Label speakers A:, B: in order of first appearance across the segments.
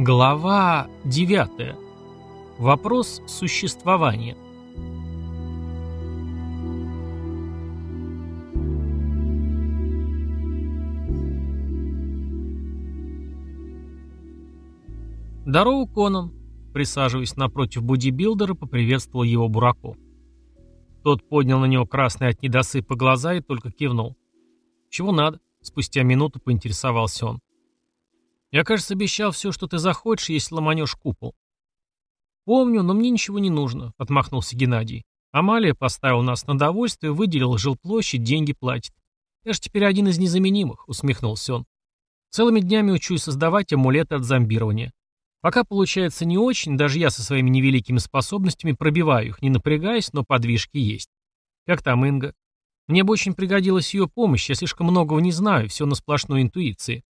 A: Глава 9. Вопрос существования. Здорово, Конан. Присаживаясь напротив бодибилдера, поприветствовал его Бураков. Тот поднял на него красные от недосыпа глаза и только кивнул. «Чего надо?» — спустя минуту поинтересовался он. «Я, кажется, обещал все, что ты захочешь, если ломанешь купол». «Помню, но мне ничего не нужно», — отмахнулся Геннадий. «Амалия поставила нас на довольствие, выделила жилплощадь, деньги платит. Я же теперь один из незаменимых», — усмехнулся он. «Целыми днями учусь создавать амулеты от зомбирования. Пока получается не очень, даже я со своими невеликими способностями пробиваю их, не напрягаясь, но подвижки есть. Как там Инга? Мне бы очень пригодилась ее помощь, я слишком многого не знаю, все на сплошной интуиции.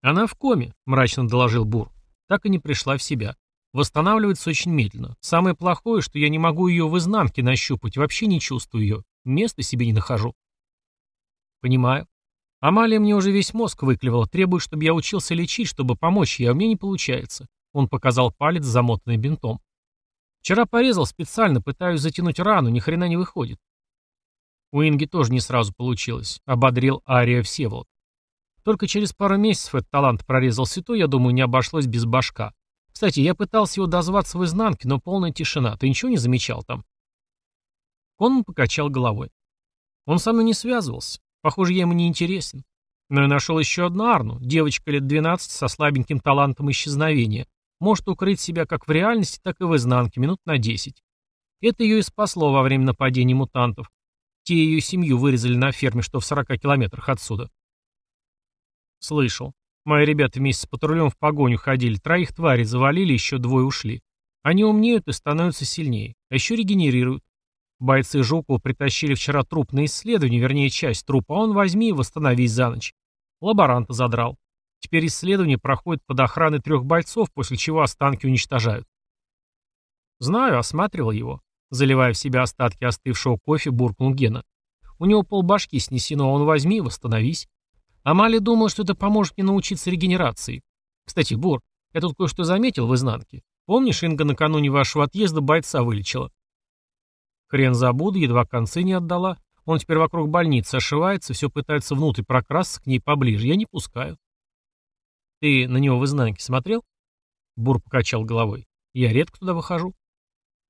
A: Она в коме, мрачно доложил Бур. Так и не пришла в себя. Восстанавливается очень медленно. Самое плохое, что я не могу ее в изнанке нащупать, вообще не чувствую ее. Места себе не нахожу. Понимаю. Амалия мне уже весь мозг выклевала, требует, чтобы я учился лечить, чтобы помочь ей, а у меня не получается. Он показал палец, замотанный бинтом. Вчера порезал специально, пытаюсь затянуть рану, ни хрена не выходит. У Инги тоже не сразу получилось, ободрил Ария Всеволод. Только через пару месяцев этот талант прорезался, то, я думаю, не обошлось без башка. Кстати, я пытался его дозваться в изнанке, но полная тишина. Ты ничего не замечал там? Он покачал головой. Он со мной не связывался. Похоже, я ему не интересен. Но я нашел еще одну Арну, девочка лет 12 со слабеньким талантом исчезновения. Может укрыть себя как в реальности, так и в изнанке минут на 10. Это ее и спасло во время нападения мутантов. Те ее семью вырезали на ферме, что в 40 километрах отсюда. Слышал. Мои ребята вместе с патрулем в погоню ходили, троих тварей завалили, еще двое ушли. Они умнеют и становятся сильнее, а еще регенерируют. Бойцы Жукова притащили вчера труп на исследование, вернее, часть трупа, он возьми и восстановись за ночь. Лаборанта задрал. Теперь исследование проходит под охраной трех бойцов, после чего останки уничтожают. Знаю, осматривал его. Заливая в себя остатки остывшего кофе, буркнул Гена. У него полбашки снесено, а он возьми и восстановись. Амали думал, что это поможет мне научиться регенерации. Кстати, Бур, я тут кое-что заметил в изнанке. Помнишь, Инга накануне вашего отъезда бойца вылечила? Хрен забуду, едва концы не отдала. Он теперь вокруг больницы ошивается, все пытается внутрь прокрасться к ней поближе. Я не пускаю. Ты на него в изнанке смотрел? Бур покачал головой. Я редко туда выхожу.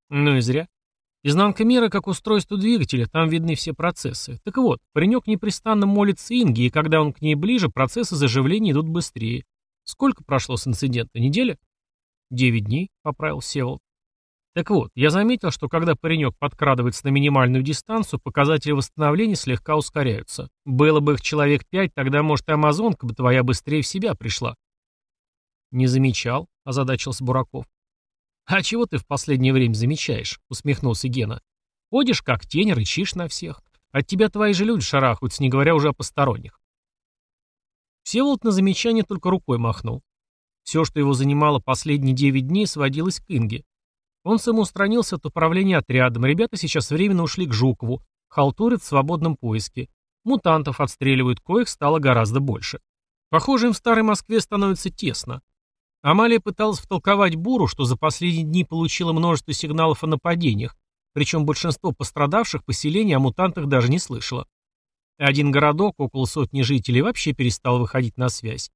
A: Ну и зря. Изнанка мира как устройство двигателя, там видны все процессы. Так вот, паренек непрестанно молится Инге, и когда он к ней ближе, процессы заживления идут быстрее. Сколько прошло с инцидента? Неделя? Девять дней, поправил Севол. Так вот, я заметил, что когда паренек подкрадывается на минимальную дистанцию, показатели восстановления слегка ускоряются. Было бы их человек пять, тогда, может, и амазонка бы твоя быстрее в себя пришла. Не замечал, озадачился Бураков. А чего ты в последнее время замечаешь? Усмехнулся Гена. Ходишь как тень, рычишь на всех. От тебя твои же люди шарахаются, не говоря уже о посторонних. Всеволод на замечание только рукой махнул. Все, что его занимало последние девять дней, сводилось к Инге. Он самоустранился от управления отрядом, ребята сейчас временно ушли к Жукову, халтурят в свободном поиске. Мутантов отстреливают, коих стало гораздо больше. Похоже, им в Старой Москве становится тесно. Амалия пыталась втолковать Буру, что за последние дни получила множество сигналов о нападениях, причем большинство пострадавших поселений о мутантах даже не слышало. Один городок, около сотни жителей, вообще перестал выходить на связь.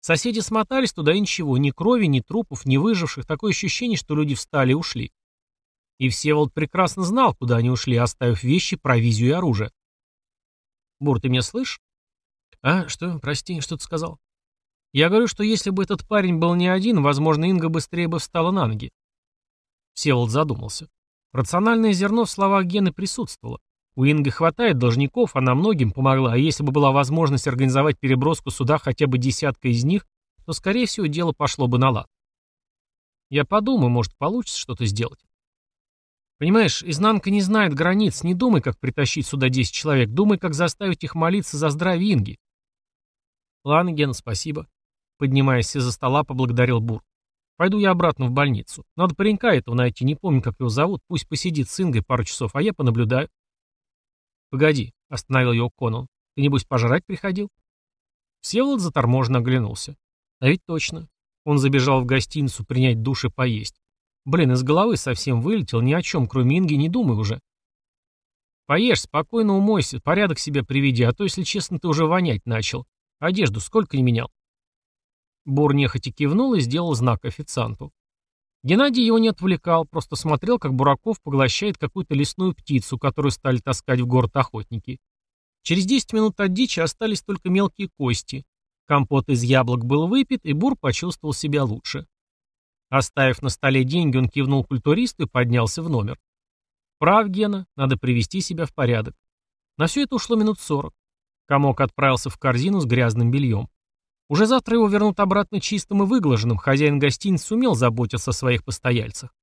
A: Соседи смотались туда и ничего, ни крови, ни трупов, ни выживших, такое ощущение, что люди встали и ушли. И Всеволод прекрасно знал, куда они ушли, оставив вещи, провизию и оружие. «Бур, ты меня слышишь?» «А, что? Прости, что ты сказал?» «Я говорю, что если бы этот парень был не один, возможно, Инга быстрее бы встала на ноги». Всеволод задумался. Рациональное зерно в словах Гены присутствовало. У Инги хватает должников, она многим помогла, а если бы была возможность организовать переброску суда хотя бы десятка из них, то, скорее всего, дело пошло бы на лад. Я подумаю, может, получится что-то сделать. Понимаешь, изнанка не знает границ, не думай, как притащить сюда 10 человек, думай, как заставить их молиться за здравие Инги. Ладно, Ген, спасибо. Поднимаясь из-за стола, поблагодарил Бур. Пойду я обратно в больницу. Надо паренька этого найти, не помню, как его зовут, пусть посидит с Ингой пару часов, а я понаблюдаю. «Погоди», — остановил его Конан. «Ты, небось, пожрать приходил?» Всеволод заторможенно оглянулся. «А ведь точно. Он забежал в гостиницу принять душ и поесть. Блин, из головы совсем вылетел, ни о чем, кроме Инги, не думай уже. Поешь, спокойно умойся, порядок себя приведи, а то, если честно, ты уже вонять начал. Одежду сколько не менял? Бур нехотя кивнул и сделал знак официанту. Геннадий его не отвлекал, просто смотрел, как Бураков поглощает какую-то лесную птицу, которую стали таскать в город охотники. Через 10 минут от дичи остались только мелкие кости. Компот из яблок был выпит, и Бур почувствовал себя лучше. Оставив на столе деньги, он кивнул культуристу и поднялся в номер. Прав, Гена, надо привести себя в порядок. На все это ушло минут сорок. Комок отправился в корзину с грязным бельем. Уже завтра его вернут обратно чистым и выглаженным, хозяин гостиницы сумел заботиться о своих постояльцах.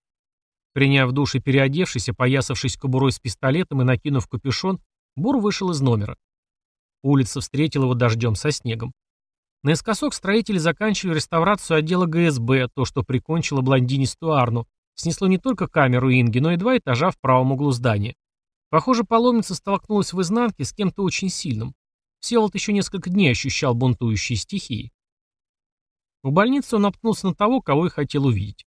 A: Приняв душ и переодевшись, опоясавшись кобурой с пистолетом и накинув капюшон, Бур вышел из номера. Улица встретила его дождем со снегом. Наискосок строители заканчивали реставрацию отдела ГСБ, то, что прикончило блондинистую Арну, снесло не только камеру Инги, но и два этажа в правом углу здания. Похоже, паломница столкнулась в изнанке с кем-то очень сильным. Всеволод еще несколько дней ощущал бунтующие стихии. В больнице он наткнулся на того, кого и хотел увидеть.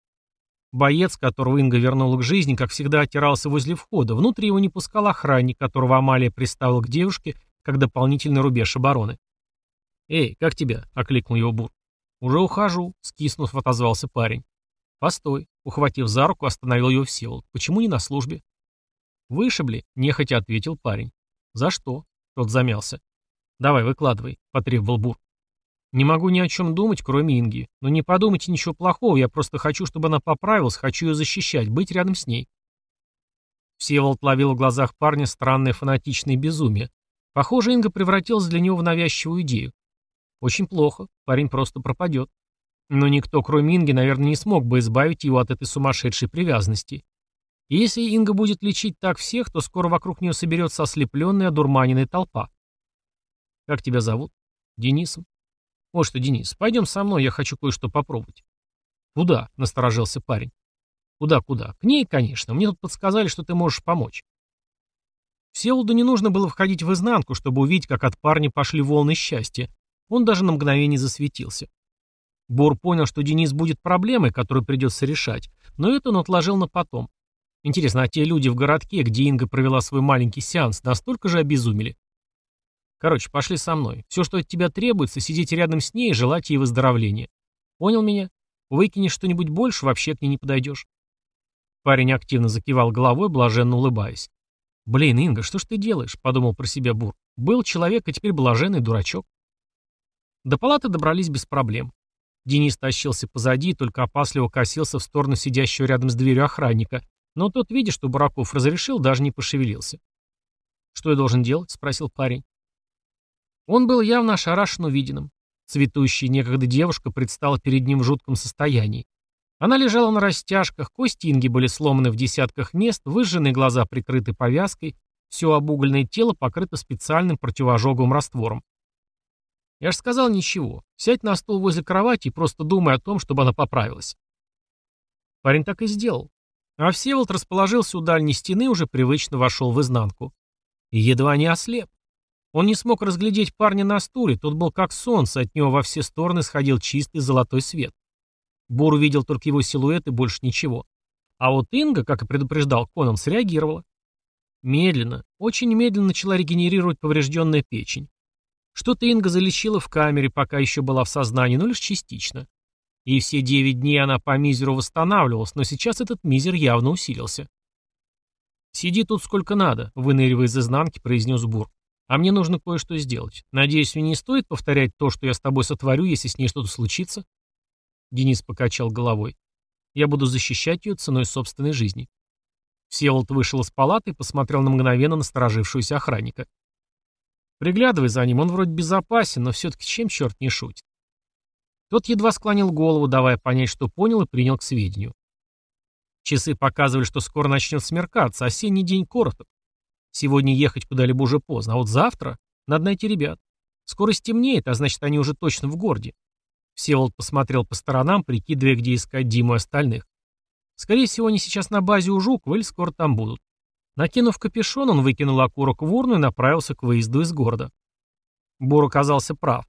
A: Боец, которого Инга вернула к жизни, как всегда отирался возле входа. Внутри его не пускал охранник, которого Амалия приставила к девушке, как дополнительный рубеж обороны. «Эй, как тебя?» — окликнул его Бур. «Уже ухожу», — скиснув, отозвался парень. «Постой», — ухватив за руку, остановил его Всеволод. «Почему не на службе?» «Вышибли», — нехотя ответил парень. «За что?» — тот замялся. «Давай, выкладывай», — потребовал Бур. «Не могу ни о чем думать, кроме Инги. Но не подумайте ничего плохого, я просто хочу, чтобы она поправилась, хочу ее защищать, быть рядом с ней». Всеволод ловил в глазах парня странное фанатичное безумие. Похоже, Инга превратилась для него в навязчивую идею. Очень плохо, парень просто пропадет. Но никто, кроме Инги, наверное, не смог бы избавить его от этой сумасшедшей привязанности. И если Инга будет лечить так всех, то скоро вокруг нее соберется ослепленная, одурманенная толпа. Как тебя зовут? Денисом. Вот что, Денис, пойдем со мной, я хочу кое-что попробовать. Куда? Насторожился парень. Куда-куда? К ней, конечно. Мне тут подсказали, что ты можешь помочь. Всеволоду не нужно было входить в изнанку, чтобы увидеть, как от парня пошли волны счастья. Он даже на мгновение засветился. Бор понял, что Денис будет проблемой, которую придется решать, но это он отложил на потом. Интересно, а те люди в городке, где Инга провела свой маленький сеанс, настолько же обезумели? Короче, пошли со мной. Все, что от тебя требуется, сидеть рядом с ней и желать ей выздоровления. Понял меня? Выкинешь что-нибудь больше, вообще к ней не подойдешь. Парень активно закивал головой, блаженно улыбаясь. «Блин, Инга, что ж ты делаешь?» — подумал про себя Бур. «Был человек, а теперь блаженный дурачок». До палаты добрались без проблем. Денис тащился позади и только опасливо косился в сторону сидящего рядом с дверью охранника, но тот, видя, что Бураков разрешил, даже не пошевелился. «Что я должен делать?» — спросил парень. Он был явно ошарашен увиденным. Цветущая некогда девушка предстала перед ним в жутком состоянии. Она лежала на растяжках, кости Инги были сломаны в десятках мест, выжженные глаза прикрыты повязкой, все обугленное тело покрыто специальным противожоговым раствором. Я же сказал ничего. Сядь на стол возле кровати и просто думай о том, чтобы она поправилась. Парень так и сделал. А Всеволод расположился у дальней стены и уже привычно вошел в изнанку. И едва не ослеп. Он не смог разглядеть парня на стуле, тот был как солнце, от него во все стороны сходил чистый золотой свет. Бур увидел только его силуэт и больше ничего. А вот Инга, как и предупреждал Конан, среагировала. Медленно, очень медленно начала регенерировать поврежденная печень. Что-то Инга залечила в камере, пока еще была в сознании, но лишь частично. И все девять дней она по мизеру восстанавливалась, но сейчас этот мизер явно усилился. «Сиди тут сколько надо», — выныривая из изнанки, произнес Бур. А мне нужно кое-что сделать. Надеюсь, мне не стоит повторять то, что я с тобой сотворю, если с ней что-то случится?» Денис покачал головой. «Я буду защищать ее ценой собственной жизни». Всеволод вышел из палаты и посмотрел на мгновенно насторожившегося охранника. Приглядывай за ним, он вроде безопасен, но все-таки чем черт не шутит? Тот едва склонил голову, давая понять, что понял и принял к сведению. Часы показывали, что скоро начнет смеркаться, осенний день короток. Сегодня ехать куда-либо уже поздно, а вот завтра надо найти ребят. Скоро стемнеет, а значит, они уже точно в городе. Всеволод посмотрел по сторонам, прикидывая, где искать Диму и остальных. Скорее всего, они сейчас на базе у Жукова или скоро там будут. Накинув капюшон, он выкинул окурок в урну и направился к выезду из города. Бур оказался прав.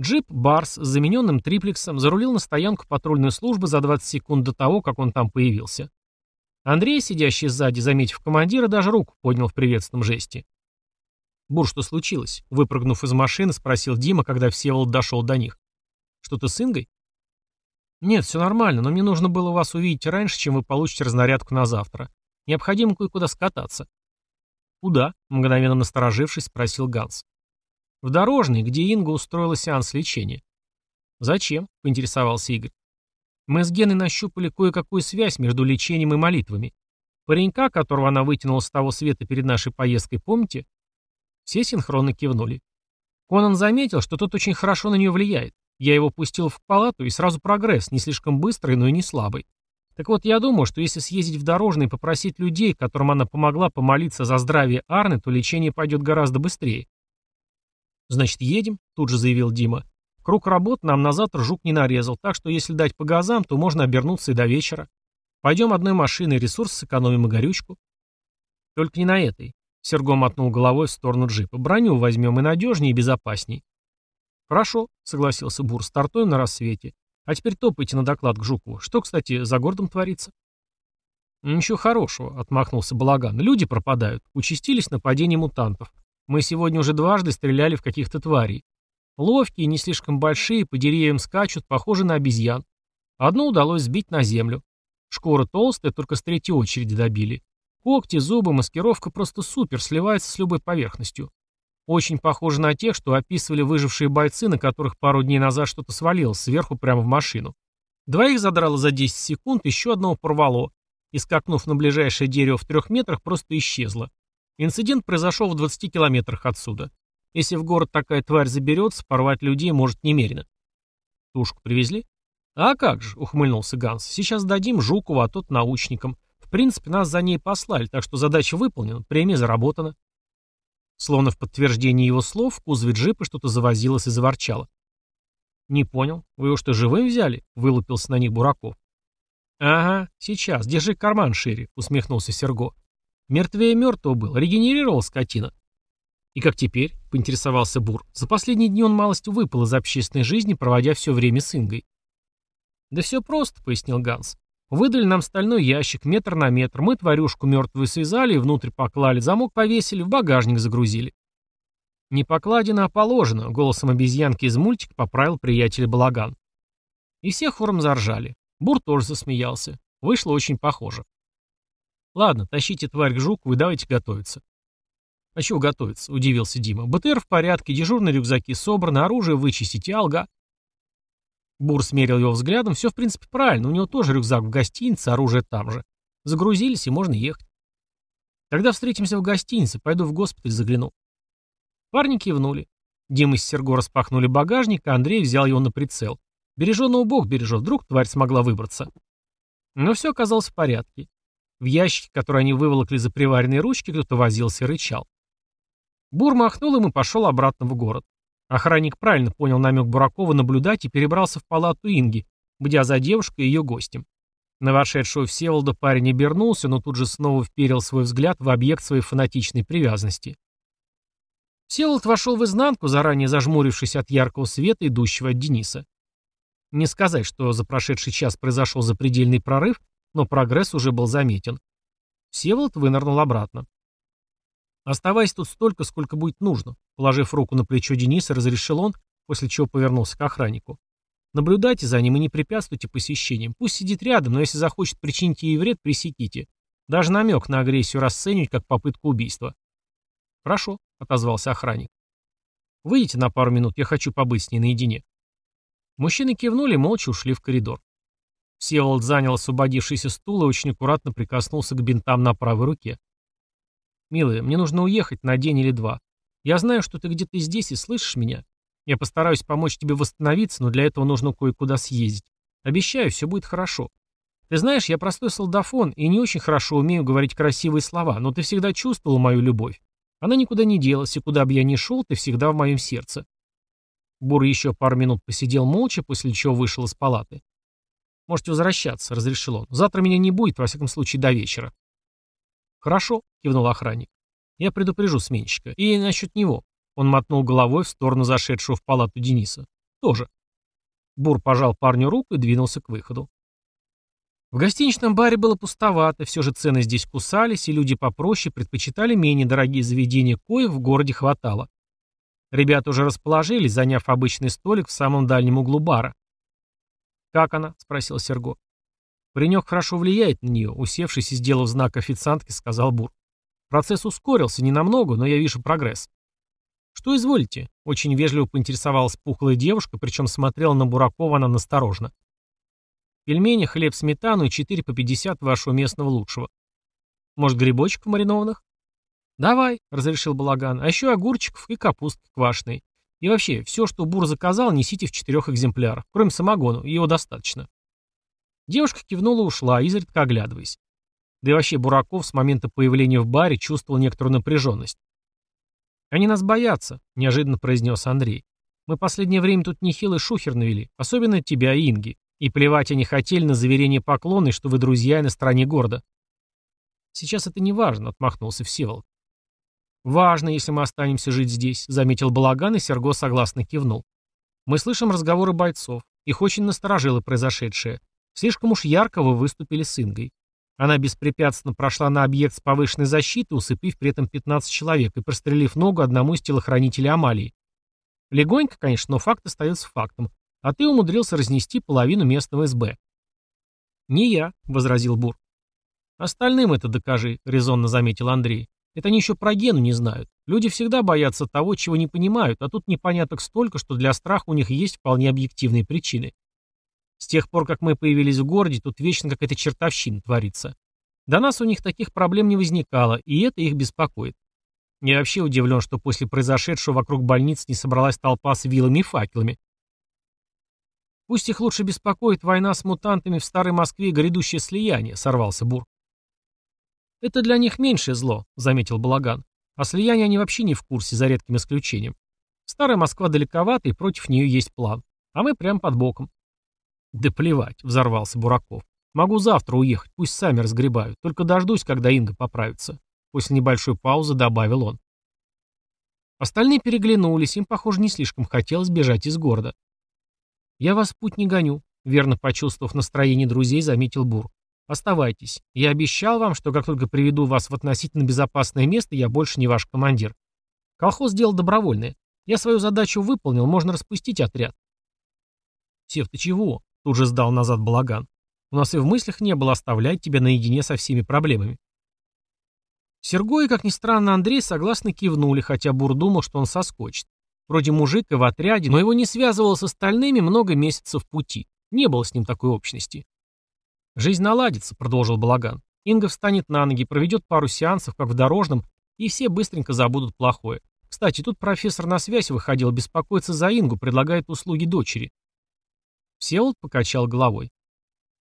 A: Джип «Барс» с замененным триплексом зарулил на стоянку патрульной службы за 20 секунд до того, как он там появился. Андрей, сидящий сзади, заметив командира, даже руку поднял в приветственном жесте. «Бур, что случилось?» Выпрыгнув из машины, спросил Дима, когда Всеволод дошел до них. «Что-то с Ингой?» «Нет, все нормально, но мне нужно было вас увидеть раньше, чем вы получите разнарядку на завтра. Необходимо кое-куда скататься». «Куда?» — мгновенно насторожившись, спросил Ганс. «В Дорожный, где Инга устроила сеанс лечения». «Зачем?» — поинтересовался Игорь. «Мы с Геной нащупали кое-какую связь между лечением и молитвами. Паренька, которого она вытянула с того света перед нашей поездкой, помните?» Все синхронно кивнули. Конан заметил, что тот очень хорошо на нее влияет. Я его пустил в палату, и сразу прогресс, не слишком быстрый, но и не слабый. Так вот, я думаю, что если съездить в Дорожный и попросить людей, которым она помогла помолиться за здравие Арны, то лечение пойдет гораздо быстрее. «Значит, едем», — тут же заявил Дима. «Круг работ нам на завтра жук не нарезал, так что если дать по газам, то можно обернуться и до вечера. Пойдем одной машиной, ресурс сэкономим и горючку». «Только не на этой. Серго мотнул головой в сторону джипа. «Броню возьмем и надежнее, и безопасней». «Хорошо», — согласился Бур, — «стартуем на рассвете. А теперь топайте на доклад к Жукову. Что, кстати, за городом творится?» «Ничего хорошего», — отмахнулся Балаган. «Люди пропадают. Участились нападения мутантов. Мы сегодня уже дважды стреляли в каких-то тварей. Ловкие, не слишком большие, по деревьям скачут, похожи на обезьян. Одну удалось сбить на землю. Шкура толстая, только с третьей очереди добили. Когти, зубы, маскировка просто супер, сливается с любой поверхностью. Очень похоже на тех, что описывали выжившие бойцы, на которых пару дней назад что-то свалилось сверху прямо в машину. Двоих задрало за 10 секунд, еще одного порвало, и, скакнув на ближайшее дерево в трех метрах, просто исчезло. Инцидент произошел в 20 километрах отсюда. Если в город такая тварь заберется, порвать людей может немерено. Тушку привезли? А как же, ухмыльнулся Ганс. Сейчас дадим Жукову, а тот научникам принципе, нас за ней послали, так что задача выполнена, премия заработана. Словно в подтверждение его слов, в кузове джипа что-то завозилось и заворчало. «Не понял. Вы его что, живым взяли?» — вылупился на них Бураков. «Ага, сейчас. Держи карман шире», — усмехнулся Серго. «Мертвее мертвого был. Регенерировал скотина». «И как теперь?» — поинтересовался Бур. «За последние дни он малость выпал из общественной жизни, проводя все время с Ингой». «Да все просто», — пояснил Ганс. Выдали нам стальной ящик, метр на метр, мы тварюшку мертвую связали и внутрь поклали, замок повесили, в багажник загрузили. Не покладено, а положено, голосом обезьянки из мультика поправил приятеля Балаган. И все хором заржали. Бур тоже засмеялся. Вышло очень похоже. Ладно, тащите тварь к жуку и давайте готовиться. А чего готовиться? Удивился Дима. БТР в порядке, дежурные рюкзаки собраны, оружие вычистите, алга. Бур смерил его взглядом. Все, в принципе, правильно. У него тоже рюкзак в гостинице, оружие там же. Загрузились, и можно ехать. Тогда встретимся в гостинице. Пойду в госпиталь загляну. Парни кивнули. Дима и Серго распахнули багажник, а Андрей взял его на прицел. Береженного Бог бережет, вдруг тварь смогла выбраться. Но все оказалось в порядке. В ящике, который они выволокли за приваренные ручки, кто-то возился и рычал. Бур махнул им и пошел обратно в город. Охранник правильно понял намек Буракова наблюдать и перебрался в палату Инги, где за девушкой и ее гостем. На вошедшего Всеволода парень обернулся, но тут же снова вперил свой взгляд в объект своей фанатичной привязанности. Всеволод вошел в изнанку, заранее зажмурившись от яркого света, идущего от Дениса. Не сказать, что за прошедший час произошел запредельный прорыв, но прогресс уже был заметен. Всеволод вынырнул обратно. «Оставайся тут столько, сколько будет нужно», положив руку на плечо Дениса, разрешил он, после чего повернулся к охраннику. «Наблюдайте за ним и не препятствуйте посещениям. Пусть сидит рядом, но если захочет причинить ей вред, пресеките. Даже намек на агрессию расценивать как попытку убийства». «Хорошо», — отозвался охранник. «Выйдите на пару минут, я хочу побыть с ней наедине». Мужчины кивнули и молча ушли в коридор. Всеволод занял освободившийся стул и очень аккуратно прикоснулся к бинтам на правой руке. «Милая, мне нужно уехать на день или два. Я знаю, что ты где-то здесь и слышишь меня. Я постараюсь помочь тебе восстановиться, но для этого нужно кое-куда съездить. Обещаю, все будет хорошо. Ты знаешь, я простой солдафон и не очень хорошо умею говорить красивые слова, но ты всегда чувствовал мою любовь. Она никуда не делась, и куда бы я ни шел, ты всегда в моем сердце». Бур еще пару минут посидел молча, после чего вышел из палаты. «Можете возвращаться», — разрешил он. «Завтра меня не будет, во всяком случае, до вечера». «Хорошо», — кивнул охранник. «Я предупрежу сменщика. И насчет него». Он мотнул головой в сторону зашедшего в палату Дениса. тоже. Бур пожал парню руку и двинулся к выходу. В гостиничном баре было пустовато, все же цены здесь кусались, и люди попроще предпочитали менее дорогие заведения, коих в городе хватало. Ребята уже расположились, заняв обычный столик в самом дальнем углу бара. «Как она?» — спросил Серго. «Паренек хорошо влияет на нее», — усевшись и сделав знак официантке, сказал Бур. «Процесс ускорился, ненамного, но я вижу прогресс». «Что изволите?» — очень вежливо поинтересовалась пухлая девушка, причем смотрела на Буракова она насторожно. «Пельмени, хлеб, сметану и четыре по пятьдесят вашего местного лучшего». «Может, грибочков маринованных?» «Давай», — разрешил Балаган, — «а еще огурчиков и капустки квашеной. И вообще, все, что Бур заказал, несите в четырех экземплярах, кроме самогону, его достаточно». Девушка кивнула и ушла, изредка оглядываясь. Да и вообще Бураков с момента появления в баре чувствовал некоторую напряженность. «Они нас боятся», — неожиданно произнес Андрей. «Мы последнее время тут нехилый шухер навели, особенно тебя и Инги. И плевать они хотели на заверение поклонной, что вы друзья и на стороне города». «Сейчас это не важно», — отмахнулся Всеволод. «Важно, если мы останемся жить здесь», — заметил Балаган, и Серго согласно кивнул. «Мы слышим разговоры бойцов. Их очень насторожило произошедшее. Слишком уж ярко вы выступили с Ингой. Она беспрепятственно прошла на объект с повышенной защитой, усыпив при этом 15 человек и прострелив ногу одному из телохранителей Амалии. Легонько, конечно, но факт остается фактом. А ты умудрился разнести половину местного СБ. «Не я», — возразил Бур. «Остальным это докажи», — резонно заметил Андрей. Это они еще про Гену не знают. Люди всегда боятся того, чего не понимают, а тут непоняток столько, что для страха у них есть вполне объективные причины. С тех пор, как мы появились в городе, тут вечно какая-то чертовщина творится. До нас у них таких проблем не возникало, и это их беспокоит. Я вообще удивлен, что после произошедшего вокруг больниц не собралась толпа с вилами и факелами. Пусть их лучше беспокоит война с мутантами в Старой Москве и грядущее слияние, сорвался Бур. «Это для них меньшее зло», — заметил Балаган. «А слияние они вообще не в курсе, за редким исключением. Старая Москва далековата, и против нее есть план. А мы прям под боком». «Да плевать», — взорвался Бураков. «Могу завтра уехать, пусть сами разгребают. Только дождусь, когда Инга поправится». После небольшой паузы добавил он. Остальные переглянулись, им, похоже, не слишком хотелось бежать из города. «Я вас в путь не гоню», — верно почувствовав настроение друзей, заметил Бур. Оставайтесь. Я обещал вам, что как только приведу вас в относительно безопасное место, я больше не ваш командир. Колхоз дело добровольное. Я свою задачу выполнил, можно распустить отряд. Сев, ты чего? Тут же сдал назад балаган. У нас и в мыслях не было оставлять тебя наедине со всеми проблемами. Серго и, как ни странно, Андрей согласно кивнули, хотя Бур думал, что он соскочит. Вроде мужик и в отряде, но его не связывало с остальными много месяцев пути. Не было с ним такой общности. «Жизнь наладится», — продолжил Балаган. «Инга встанет на ноги, проведет пару сеансов, как в дорожном, и все быстренько забудут плохое. Кстати, тут профессор на связь выходил, беспокоиться за Ингу, предлагает услуги дочери». Всеволод покачал головой.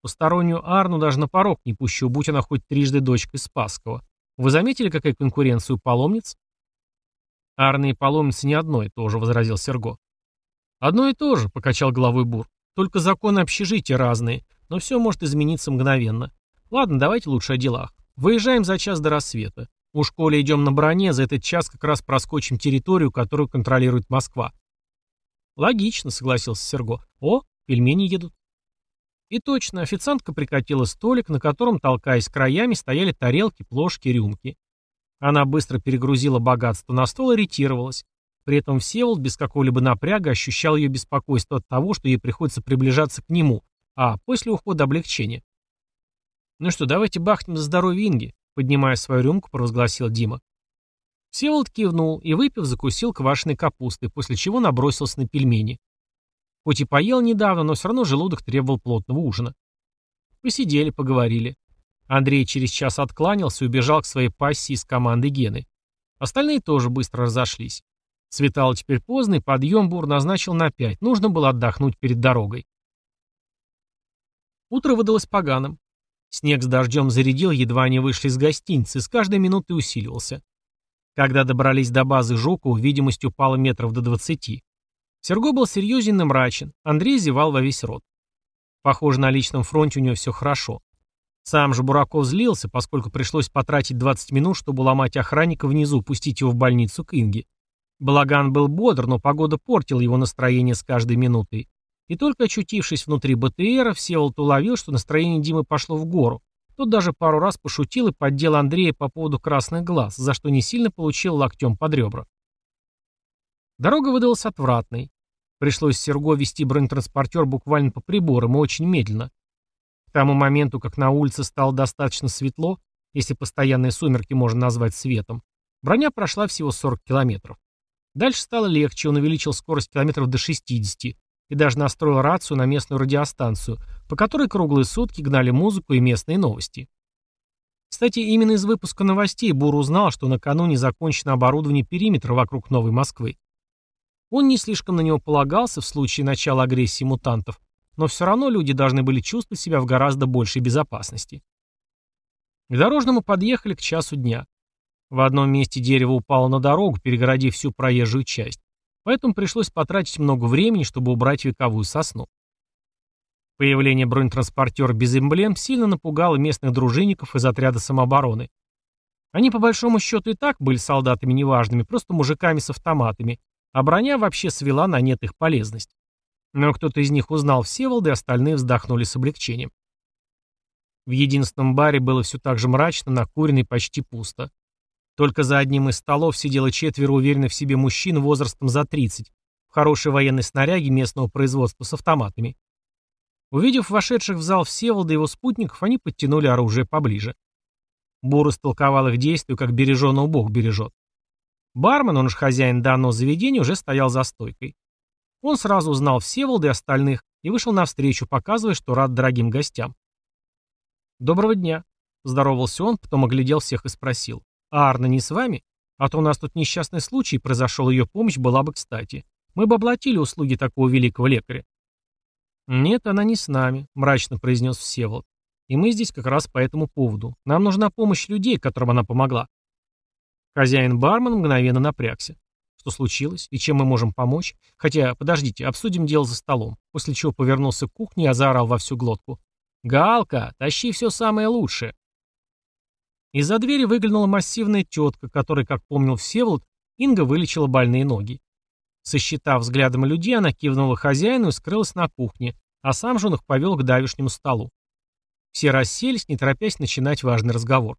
A: «Постороннюю Арну даже на порог не пущу, будь она хоть трижды дочкой Спасского. Вы заметили, какая конкуренция у паломниц?» «Арны и паломницы не одно и то же», — возразил Серго. «Одно и то же», — покачал головой Бур. «Только законы общежития разные. Но все может измениться мгновенно. Ладно, давайте лучше о делах. Выезжаем за час до рассвета. У школе идем на броне, за этот час как раз проскочим территорию, которую контролирует Москва. Логично, согласился Серго. О, пельмени едут. И точно, официантка прикатила столик, на котором, толкаясь краями, стояли тарелки, плошки, рюмки. Она быстро перегрузила богатство на стол и ретировалась. При этом Всеволод без какого-либо напряга ощущал ее беспокойство от того, что ей приходится приближаться к нему, а после ухода облегчение. «Ну что, давайте бахнем за здоровье Инги», — поднимая свою рюмку, провозгласил Дима. Всеволод кивнул и, выпив, закусил квашеной капустой, после чего набросился на пельмени. Хоть и поел недавно, но все равно желудок требовал плотного ужина. Посидели, поговорили. Андрей через час откланялся и убежал к своей пассии с командой Гены. Остальные тоже быстро разошлись. Светало теперь поздно, и подъем Бур назначил на пять. Нужно было отдохнуть перед дорогой. Утро выдалось поганым. Снег с дождем зарядил, едва они вышли из гостиницы, с каждой минутой усиливался. Когда добрались до базы Жукова, видимость упала метров до двадцати. Серго был серьезен и мрачен, Андрей зевал во весь рот. Похоже, на личном фронте у него все хорошо. Сам же Бураков злился, поскольку пришлось потратить 20 минут, чтобы ломать охранника внизу, пустить его в больницу к Инге. Балаган был бодр, но погода портила его настроение с каждой минутой. И только очутившись внутри БТРа, Всеволод уловил, что настроение Димы пошло в гору. Тот даже пару раз пошутил и поддел Андрея по поводу красных глаз, за что не сильно получил локтем под ребра. Дорога выдалась отвратной. Пришлось Серго вести бронетранспортер буквально по приборам и очень медленно. К тому моменту, как на улице стало достаточно светло, если постоянные сумерки можно назвать светом, броня прошла всего 40 километров. Дальше стало легче, он увеличил скорость километров до 60 и даже настроил рацию на местную радиостанцию, по которой круглые сутки гнали музыку и местные новости. Кстати, именно из выпуска новостей Бур узнал, что накануне закончено оборудование периметра вокруг Новой Москвы. Он не слишком на него полагался в случае начала агрессии мутантов, но все равно люди должны были чувствовать себя в гораздо большей безопасности. К дорожному подъехали к часу дня. В одном месте дерево упало на дорогу, перегородив всю проезжую часть, поэтому пришлось потратить много времени, чтобы убрать вековую сосну. Появление бронетранспортера без эмблем сильно напугало местных дружинников из отряда самообороны. Они по большому счету и так были солдатами неважными, просто мужиками с автоматами, а броня вообще свела на нет их полезность. Но кто-то из них узнал Всеволода, и остальные вздохнули с облегчением. В единственном баре было все так же мрачно, накурено и почти пусто. Только за одним из столов сидело четверо уверенных в себе мужчин возрастом за 30, в хорошей военной снаряге местного производства с автоматами. Увидев вошедших в зал Всеволода и его спутников, они подтянули оружие поближе. Бур истолковал их действия, как береженого бог бережет. Бармен, он же хозяин данного заведения, уже стоял за стойкой. Он сразу узнал Всеволода и остальных и вышел навстречу, показывая, что рад дорогим гостям. «Доброго дня», — здоровался он, потом оглядел всех и спросил. «А Арна не с вами? А то у нас тут несчастный случай произошел, ее помощь была бы кстати. Мы бы оплатили услуги такого великого лекаря». «Нет, она не с нами», — мрачно произнес Всеволод. «И мы здесь как раз по этому поводу. Нам нужна помощь людей, которым она помогла». Хозяин-бармен мгновенно напрягся. Что случилось? И чем мы можем помочь? Хотя, подождите, обсудим дело за столом. После чего повернулся к кухне и заорал во всю глотку. «Галка, тащи все самое лучшее!» Из-за двери выглянула массивная тетка, которой, как помнил Всеволод, Инга вылечила больные ноги. Сосчитав взглядом людей, она кивнула хозяину и скрылась на кухне, а сам же он их повел к давишнему столу. Все расселись, не торопясь начинать важный разговор.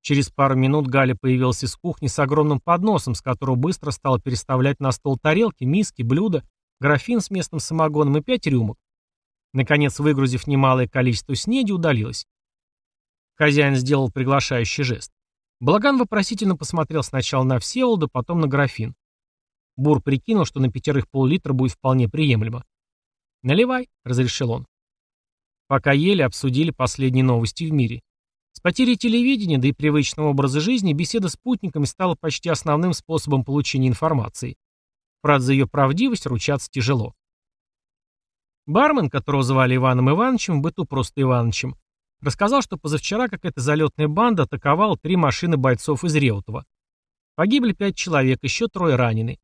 A: Через пару минут Галя появилась из кухни с огромным подносом, с которого быстро стала переставлять на стол тарелки, миски, блюда, графин с местным самогоном и пять рюмок. Наконец, выгрузив немалое количество снеди, удалилась. Хозяин сделал приглашающий жест. Благан вопросительно посмотрел сначала на Всеволода, потом на графин. Бур прикинул, что на пятерых пол-литра будет вполне приемлемо. «Наливай», — разрешил он. Пока ели, обсудили последние новости в мире. С потерей телевидения, да и привычного образа жизни, беседа с спутниками стала почти основным способом получения информации. Правда, за ее правдивость ручаться тяжело. Бармен, которого звали Иваном Ивановичем, в быту просто Ивановичем, рассказал, что позавчера какая-то залетная банда атаковала три машины бойцов из Реутова. Погибли пять человек, еще трое ранены.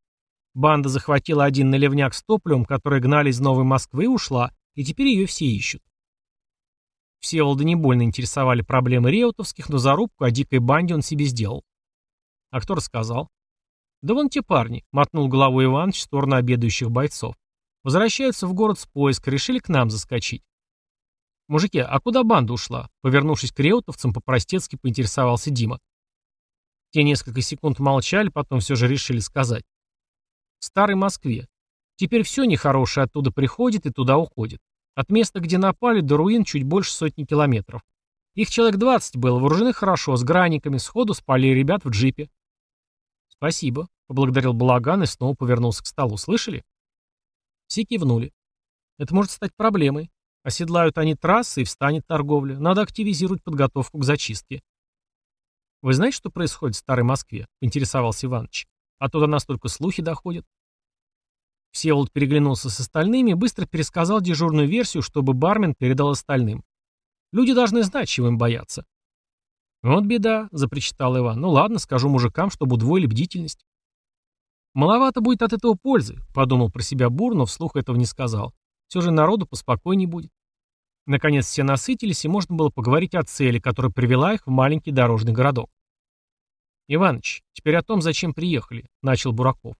A: Банда захватила один наливняк с топливом, который гнали из Новой Москвы и ушла, и теперь ее все ищут. Всеволода не больно интересовали проблемы реутовских, но зарубку о дикой банде он себе сделал. А кто рассказал? Да вон те парни, мотнул головой Иванович в сторону обедающих бойцов. Возвращаются в город с поиска, решили к нам заскочить. «Мужики, а куда банда ушла?» Повернувшись к реутовцам, по-простецки поинтересовался Дима. Те несколько секунд молчали, потом все же решили сказать. «В Старой Москве. Теперь все нехорошее оттуда приходит и туда уходит. От места, где напали, до руин чуть больше сотни километров. Их человек 20 было, вооружены хорошо, с граниками, сходу спали ребят в джипе. «Спасибо», — поблагодарил Балаган и снова повернулся к столу. «Слышали?» Все кивнули. «Это может стать проблемой. Оседлают они трассы и встанет торговля. Надо активизировать подготовку к зачистке». «Вы знаете, что происходит в Старой Москве?» — поинтересовался Иваныч. «А то до нас только слухи доходят». Всеволод переглянулся с остальными и быстро пересказал дежурную версию, чтобы бармен передал остальным. Люди должны знать, чего им бояться. «Вот беда», — запричитал Иван. «Ну ладно, скажу мужикам, чтобы удвоили бдительность». «Маловато будет от этого пользы», — подумал про себя Бур, но вслух этого не сказал. «Все же народу поспокойнее будет». Наконец все насытились, и можно было поговорить о цели, которая привела их в маленький дорожный городок. «Иваныч, теперь о том, зачем приехали», — начал Бураков.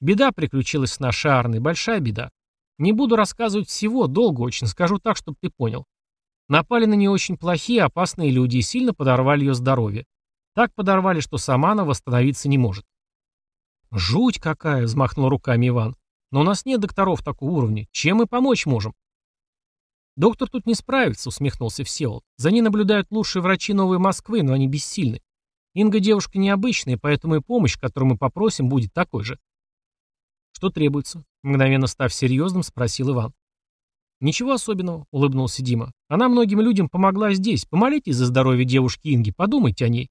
A: «Беда приключилась с нашей Арной, большая беда. Не буду рассказывать всего, долго очень, скажу так, чтобы ты понял. Напали на нее очень плохие, опасные люди и сильно подорвали ее здоровье. Так подорвали, что сама она восстановиться не может. «Жуть какая!» — взмахнул руками Иван. «Но у нас нет докторов такого уровня. Чем мы помочь можем?» «Доктор тут не справится», — усмехнулся Всеволод. «За ней наблюдают лучшие врачи Новой Москвы, но они бессильны. Инга девушка необычная, поэтому и помощь, которую мы попросим, будет такой же». «Что требуется?» — мгновенно став серьезным, спросил Иван. «Ничего особенного», — улыбнулся Дима. «Она многим людям помогла здесь. Помолитесь за здоровье девушки Инги, подумайте о ней».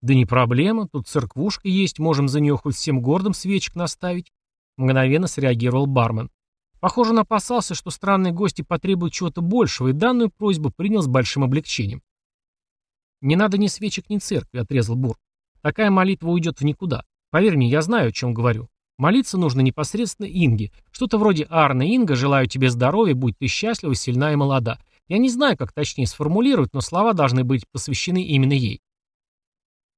A: «Да не проблема, тут церквушка есть, можем за нее хоть всем городом свечек наставить», — мгновенно среагировал бармен. Похоже, он опасался, что странные гости потребуют чего-то большего, и данную просьбу принял с большим облегчением. «Не надо ни свечек, ни церкви», — отрезал Бур. «Такая молитва уйдет в никуда. Поверь мне, я знаю, о чем говорю. Молиться нужно непосредственно Инге. Что-то вроде «Арна Инга, желаю тебе здоровья, будь ты счастлива, сильна и молода». Я не знаю, как точнее сформулировать, но слова должны быть посвящены именно ей.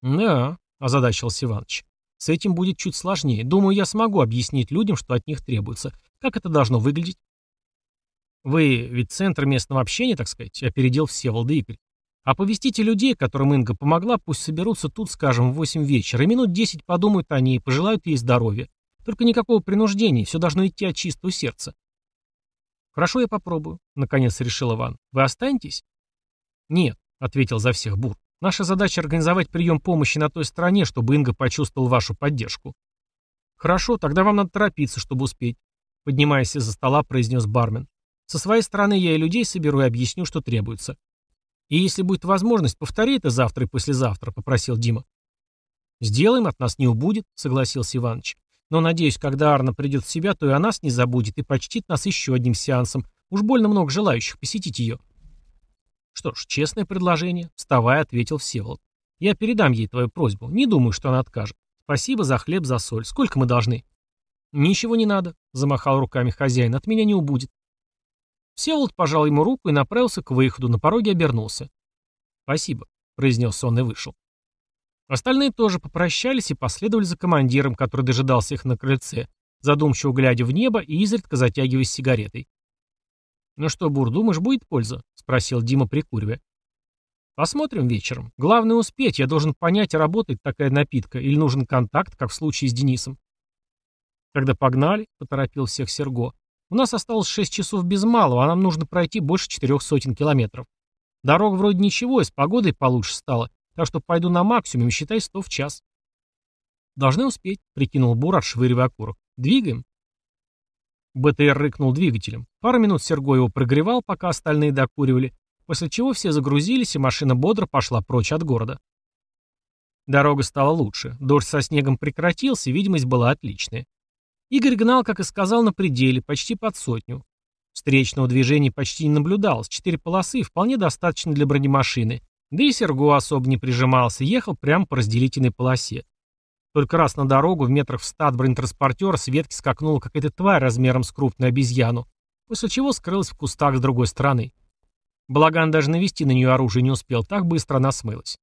A: «Да», — озадачился Иваныч. «С этим будет чуть сложнее. Думаю, я смогу объяснить людям, что от них требуется. Как это должно выглядеть?» «Вы ведь центр местного общения, так сказать», — опередил Всеволод Игорь. «Оповестите людей, которым Инга помогла, пусть соберутся тут, скажем, в восемь вечера, и минут десять подумают о ней пожелают ей здоровья. Только никакого принуждения, все должно идти от чистого сердца». «Хорошо, я попробую», — наконец решил Иван. «Вы останетесь?» «Нет», — ответил за всех Бур. Наша задача организовать прием помощи на той стороне, чтобы Инга почувствовал вашу поддержку. Хорошо, тогда вам надо торопиться, чтобы успеть. Поднимаясь из-за стола, произнес бармен. Со своей стороны я и людей соберу и объясню, что требуется. И если будет возможность, повтори это завтра и послезавтра, попросил Дима. Сделаем, от нас не убудет, согласился Иваныч. Но, надеюсь, когда Арна придет в себя, то и о нас не забудет и почтит нас еще одним сеансом. Уж больно много желающих посетить ее. Что ж, честное предложение, вставая, ответил Всеволод. Я передам ей твою просьбу. Не думаю, что она откажет. Спасибо за хлеб, за соль. Сколько мы должны? Ничего не надо, замахал руками хозяин. От меня не убудет. Всеволод пожал ему руку и направился к выходу, на пороге обернулся. «Спасибо», — произнес он и вышел. Остальные тоже попрощались и последовали за командиром, который дожидался их на крыльце, задумчиво глядя в небо и изредка затягиваясь сигаретой. «Ну что, Бур, думаешь, будет польза?» — спросил Дима, прикуривая. «Посмотрим вечером. Главное успеть. Я должен понять, работает такая напитка или нужен контакт, как в случае с Денисом». «Когда погнали», — поторопил всех Серго, — «у нас осталось шесть часов без малого, а нам нужно пройти больше четырех сотен километров. Дорога вроде ничего, и с погодой получше стало, так что пойду на максимум, считай сто в час». «Должны успеть», — прикинул Бур, отшвыривая окурок. «Двигаем». БТР рыкнул двигателем. Пару минут Серго его прогревал, пока остальные докуривали, после чего все загрузились, и машина бодро пошла прочь от города. Дорога стала лучше. Дождь со снегом прекратился, видимость была отличная. Игорь гнал, как и сказал, на пределе, почти под сотню. Встречного движения почти не наблюдалось, четыре полосы вполне достаточно для бронемашины, да и Серго особо не прижимался, ехал прямо по разделительной полосе. Только раз на дорогу в метрах в ста от бронетранспортера с ветки скакнула какая-то тварь размером с крупную обезьяну, после чего скрылась в кустах с другой стороны. Благан даже навести на нее оружие не успел, так быстро она смылась.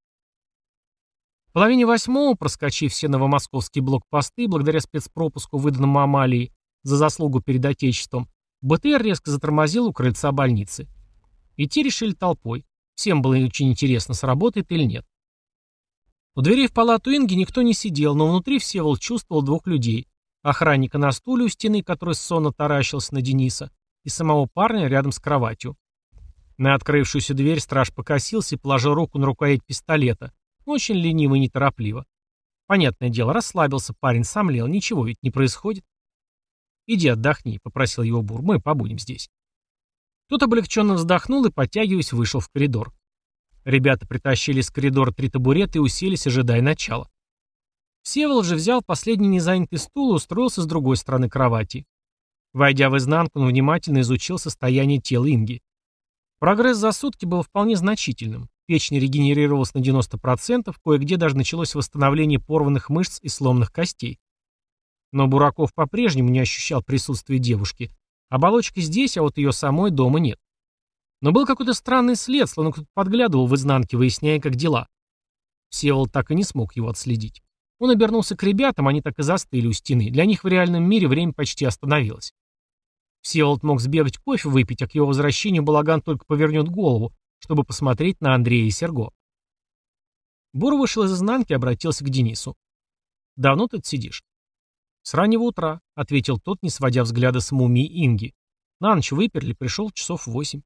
A: В половине восьмого, проскочив все новомосковские блокпосты, благодаря спецпропуску, выданному Амалии за заслугу перед Отечеством, БТР резко затормозил у крыльца больницы. Идти решили толпой. Всем было очень интересно, сработает или нет. У дверей в палату Инги никто не сидел, но внутри Всеволод чувствовал двух людей. Охранника на стуле у стены, который сонно таращился на Дениса, и самого парня рядом с кроватью. На открывшуюся дверь страж покосился и положил руку на рукоять пистолета, очень лениво и неторопливо. Понятное дело, расслабился парень, сомлел, ничего ведь не происходит. «Иди отдохни», — попросил его Бур, — «мы побудем здесь». Тот облегченно вздохнул и, подтягиваясь, вышел в коридор. Ребята притащили из коридора три табурета и уселись, ожидая начала. Всеволод же взял последний незанятый стул и устроился с другой стороны кровати. Войдя в изнанку, он внимательно изучил состояние тела Инги. Прогресс за сутки был вполне значительным. Печень регенерировалась на 90%, кое-где даже началось восстановление порванных мышц и сломанных костей. Но Бураков по-прежнему не ощущал присутствия девушки. Оболочка здесь, а вот ее самой дома нет. Но был какой-то странный след, словно кто-то подглядывал в изнанке, выясняя, как дела. Всеволод так и не смог его отследить. Он обернулся к ребятам, они так и застыли у стены. Для них в реальном мире время почти остановилось. Всеволод мог сбегать кофе выпить, а к его возвращению Балаган только повернет голову, чтобы посмотреть на Андрея и Серго. Бур вышел из изнанки и обратился к Денису. «Давно тут сидишь?» «С раннего утра», — ответил тот, не сводя взгляда с мумии Инги. «На ночь выперли, пришел часов восемь».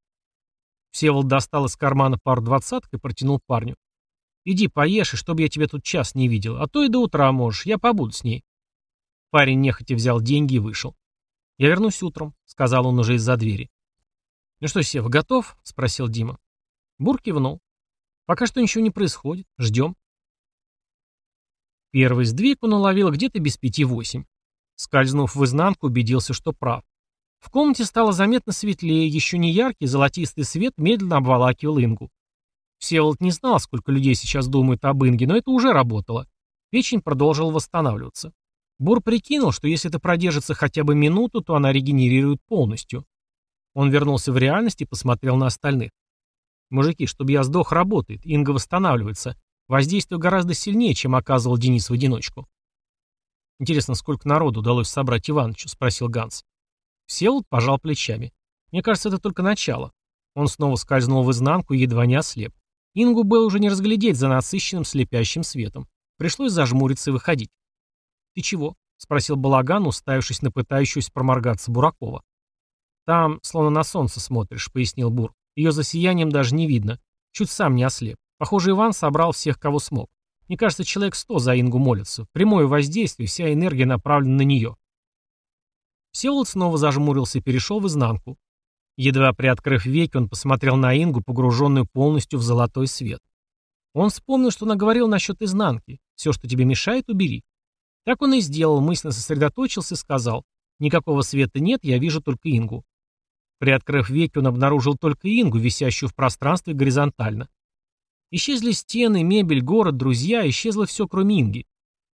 A: Всеволод достал из кармана пару двадцаток и протянул парню. «Иди поешь, и чтобы я тебя тут час не видел, а то и до утра можешь, я побуду с ней». Парень нехотя взял деньги и вышел. «Я вернусь утром», — сказал он уже из-за двери. «Ну что, Сева, готов?» — спросил Дима. Бур кивнул. Пока что ничего не происходит. Ждем. Первый сдвиг он уловил где-то без пяти восемь. Скользнув в изнанку, убедился, что прав. В комнате стало заметно светлее, еще не яркий, золотистый свет медленно обволакивал Ингу. Всеволод не знал, сколько людей сейчас думают об Инге, но это уже работало. Печень продолжила восстанавливаться. Бур прикинул, что если это продержится хотя бы минуту, то она регенерирует полностью. Он вернулся в реальность и посмотрел на остальных. Мужики, чтобы я сдох, работает, Инга восстанавливается. Воздействие гораздо сильнее, чем оказывал Денис в одиночку. Интересно, сколько народу удалось собрать Иванычу, спросил Ганс. Всеволод пожал плечами. Мне кажется, это только начало. Он снова скользнул в изнанку и едва не ослеп. Ингу было уже не разглядеть за насыщенным слепящим светом. Пришлось зажмуриться и выходить. «Ты чего?» — спросил Балаган, уставившись на пытающуюся проморгаться Буракова. «Там, словно на солнце смотришь», — пояснил Бур. Ее за сиянием даже не видно. Чуть сам не ослеп. Похоже, Иван собрал всех, кого смог. Мне кажется, человек сто за Ингу молится. Прямое воздействие, вся энергия направлена на нее. Всеволод снова зажмурился и перешел в изнанку. Едва приоткрыв веки, он посмотрел на Ингу, погруженную полностью в золотой свет. Он вспомнил, что наговорил насчет изнанки. «Все, что тебе мешает, убери». Так он и сделал, мысленно сосредоточился и сказал. «Никакого света нет, я вижу только Ингу. Приоткрыв веки, он обнаружил только Ингу, висящую в пространстве горизонтально. Исчезли стены, мебель, город, друзья, исчезло все, кроме Инги.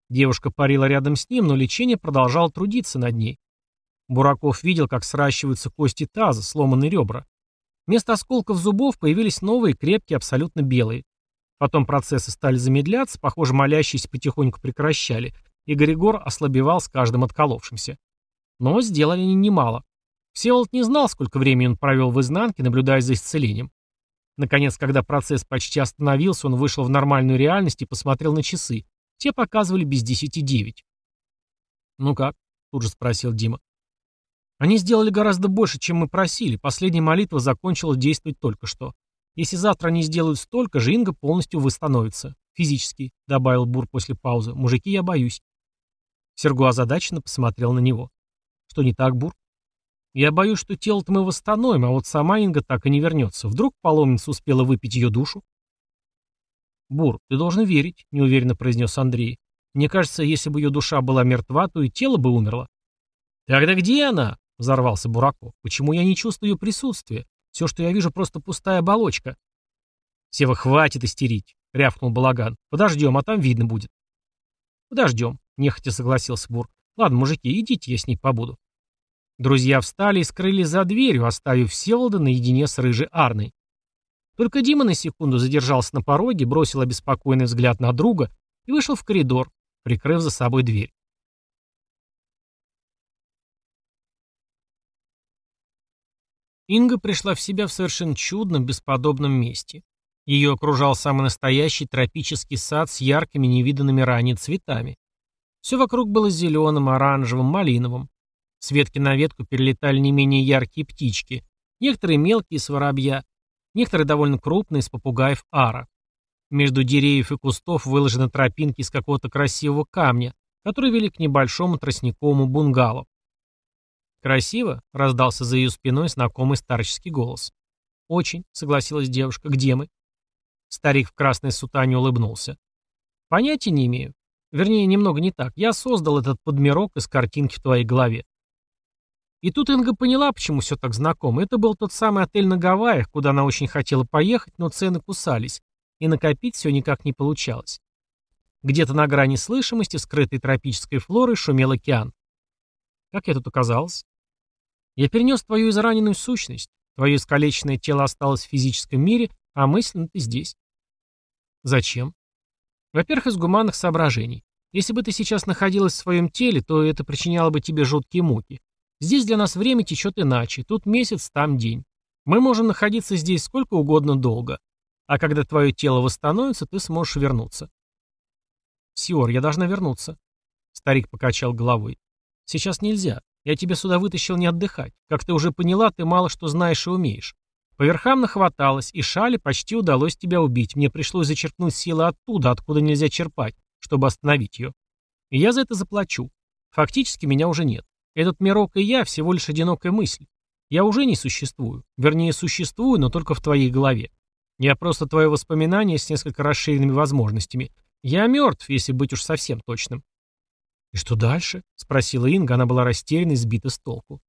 A: Девушка парила рядом с ним, но лечение продолжало трудиться над ней. Бураков видел, как сращиваются кости таза, сломанные ребра. Вместо осколков зубов появились новые, крепкие, абсолютно белые. Потом процессы стали замедляться, похоже, молящиеся потихоньку прекращали, и Григор ослабевал с каждым отколовшимся. Но сделали они немало. Всеволод не знал, сколько времени он провел в изнанке, наблюдая за исцелением. Наконец, когда процесс почти остановился, он вышел в нормальную реальность и посмотрел на часы. Те показывали без десяти девять. «Ну как?» — тут же спросил Дима. «Они сделали гораздо больше, чем мы просили. Последняя молитва закончила действовать только что. Если завтра они сделают столько же, Инга полностью восстановится. Физически», — добавил Бур после паузы. «Мужики, я боюсь». Серго озадаченно посмотрел на него. «Что не так, Бур?» Я боюсь, что тело-то мы восстановим, а вот сама Инга так и не вернется. Вдруг паломница успела выпить ее душу? «Бур, ты должен верить», — неуверенно произнес Андрей. «Мне кажется, если бы ее душа была мертва, то и тело бы умерло». «Тогда где она?» — взорвался Бураков. «Почему я не чувствую ее присутствия? Все, что я вижу, просто пустая оболочка». «Сева, хватит истерить», — рявкнул Балаган. «Подождем, а там видно будет». «Подождем», — нехотя согласился Бур. «Ладно, мужики, идите, я с ней побуду». Друзья встали и скрылись за дверью, оставив Всеволода наедине с рыжей Арной. Только Дима на секунду задержался на пороге, бросил обеспокоенный взгляд на друга и вышел в коридор, прикрыв за собой дверь. Инга пришла в себя в совершенно чудном, бесподобном месте. Ее окружал самый настоящий тропический сад с яркими, невиданными ранее цветами. Все вокруг было зеленым, оранжевым, малиновым. С ветки на ветку перелетали не менее яркие птички. Некоторые мелкие с воробья, некоторые довольно крупные с попугаев ара. Между деревьев и кустов выложены тропинки из какого-то красивого камня, которые вели к небольшому тростниковому бунгало. «Красиво?» — раздался за ее спиной знакомый старческий голос. «Очень», — согласилась девушка. «Где мы?» Старик в красной сутане улыбнулся. «Понятия не имею. Вернее, немного не так. Я создал этот подмирок из картинки в твоей голове. И тут Инга поняла, почему все так знакомо. Это был тот самый отель на Гавайях, куда она очень хотела поехать, но цены кусались, и накопить все никак не получалось. Где-то на грани слышимости, скрытой тропической флорой, шумел океан. Как я тут оказалась? Я перенес твою израненную сущность. Твое искалеченное тело осталось в физическом мире, а мысленно ты здесь. Зачем? Во-первых, из гуманных соображений. Если бы ты сейчас находилась в своем теле, то это причиняло бы тебе жуткие муки. Здесь для нас время течет иначе. Тут месяц, там день. Мы можем находиться здесь сколько угодно долго. А когда твое тело восстановится, ты сможешь вернуться. Сиор, я должна вернуться. Старик покачал головой. Сейчас нельзя. Я тебя сюда вытащил не отдыхать. Как ты уже поняла, ты мало что знаешь и умеешь. По верхам нахваталось, и Шале почти удалось тебя убить. Мне пришлось зачерпнуть силы оттуда, откуда нельзя черпать, чтобы остановить ее. И я за это заплачу. Фактически меня уже нет. Этот мирок и я всего лишь одинокая мысль. Я уже не существую. Вернее, существую, но только в твоей голове. Я просто твое воспоминание с несколько расширенными возможностями. Я мертв, если быть уж совсем точным. «И что дальше?» — спросила Инга, она была растеряна и сбита с толку.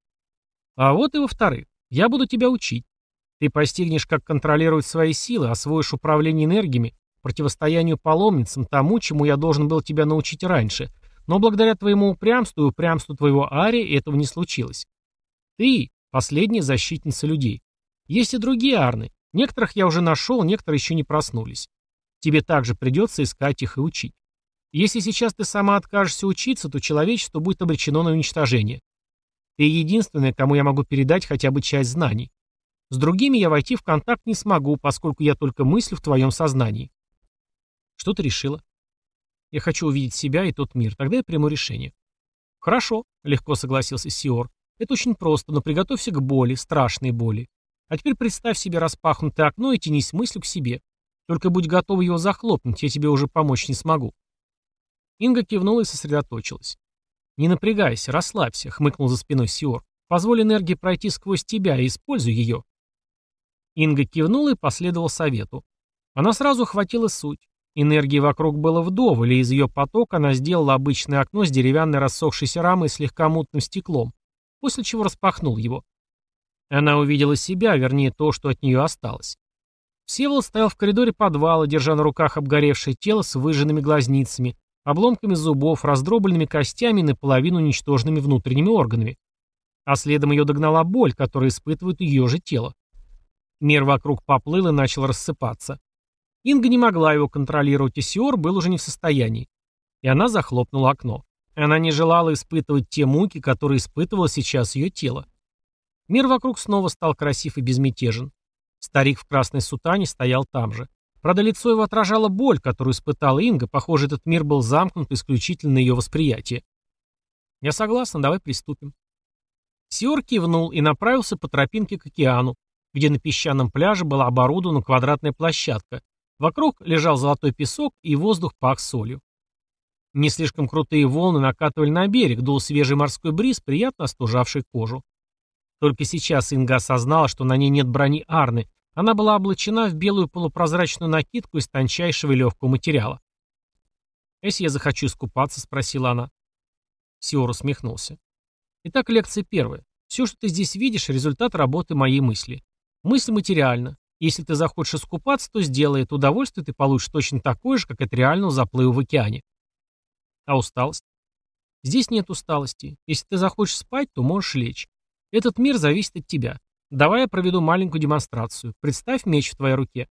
A: «А вот и во-вторых, я буду тебя учить. Ты постигнешь, как контролировать свои силы, освоишь управление энергиями, противостоянию паломницам, тому, чему я должен был тебя научить раньше. Но благодаря твоему упрямству и упрямству твоего Ари этого не случилось. Ты — последняя защитница людей. Есть и другие Арны. Некоторых я уже нашел, некоторые еще не проснулись. Тебе также придется искать их и учить. Если сейчас ты сама откажешься учиться, то человечество будет обречено на уничтожение. Ты единственная, кому я могу передать хотя бы часть знаний. С другими я войти в контакт не смогу, поскольку я только мыслю в твоем сознании. Что ты решила? Я хочу увидеть себя и тот мир, тогда я приму решение. Хорошо, легко согласился Сиор. Это очень просто, но приготовься к боли, страшной боли. А теперь представь себе распахнутое окно и тянись мыслью к себе. Только будь готов его захлопнуть, я тебе уже помочь не смогу. Инга кивнула и сосредоточилась. «Не напрягайся, расслабься», — хмыкнул за спиной Сиор. «Позволь энергии пройти сквозь тебя и используй ее». Инга кивнула и последовала совету. Она сразу хватила суть. Энергии вокруг было вдоволь, и из ее потока она сделала обычное окно с деревянной рассохшейся рамой и слегка мутным стеклом, после чего распахнул его. Она увидела себя, вернее то, что от нее осталось. Всеволод стоял в коридоре подвала, держа на руках обгоревшее тело с выжженными глазницами, обломками зубов, раздробленными костями и наполовину уничтоженными внутренними органами. А следом ее догнала боль, которую испытывает ее же тело. Мир вокруг поплыл и начал рассыпаться. Инга не могла его контролировать, и Сиор был уже не в состоянии. И она захлопнула окно. Она не желала испытывать те муки, которые испытывало сейчас ее тело. Мир вокруг снова стал красив и безмятежен. Старик в красной сутане стоял там же. Правда, лицо его отражало боль, которую испытала Инга. Похоже, этот мир был замкнут исключительно на ее восприятие. «Я согласна, давай приступим». Сиор кивнул и направился по тропинке к океану, где на песчаном пляже была оборудована квадратная площадка. Вокруг лежал золотой песок, и воздух пах солью. Не слишком крутые волны накатывали на берег, дул свежий морской бриз, приятно остужавший кожу. Только сейчас Инга осознала, что на ней нет брони Арны, она была облачена в белую полупрозрачную накидку из тончайшего и легкого материала. «Если я захочу искупаться?» — спросила она. Сиор усмехнулся. Итак, лекция первая. Все, что ты здесь видишь, результат работы моей мысли. Мысль материальна. Если ты захочешь искупаться, то сделай это. Удовольствие ты получишь точно такое же, как от реального заплыва в океане. А усталость? Здесь нет усталости. Если ты захочешь спать, то можешь лечь. Этот мир зависит от тебя. Давай я проведу маленькую демонстрацию. Представь меч в твоей руке.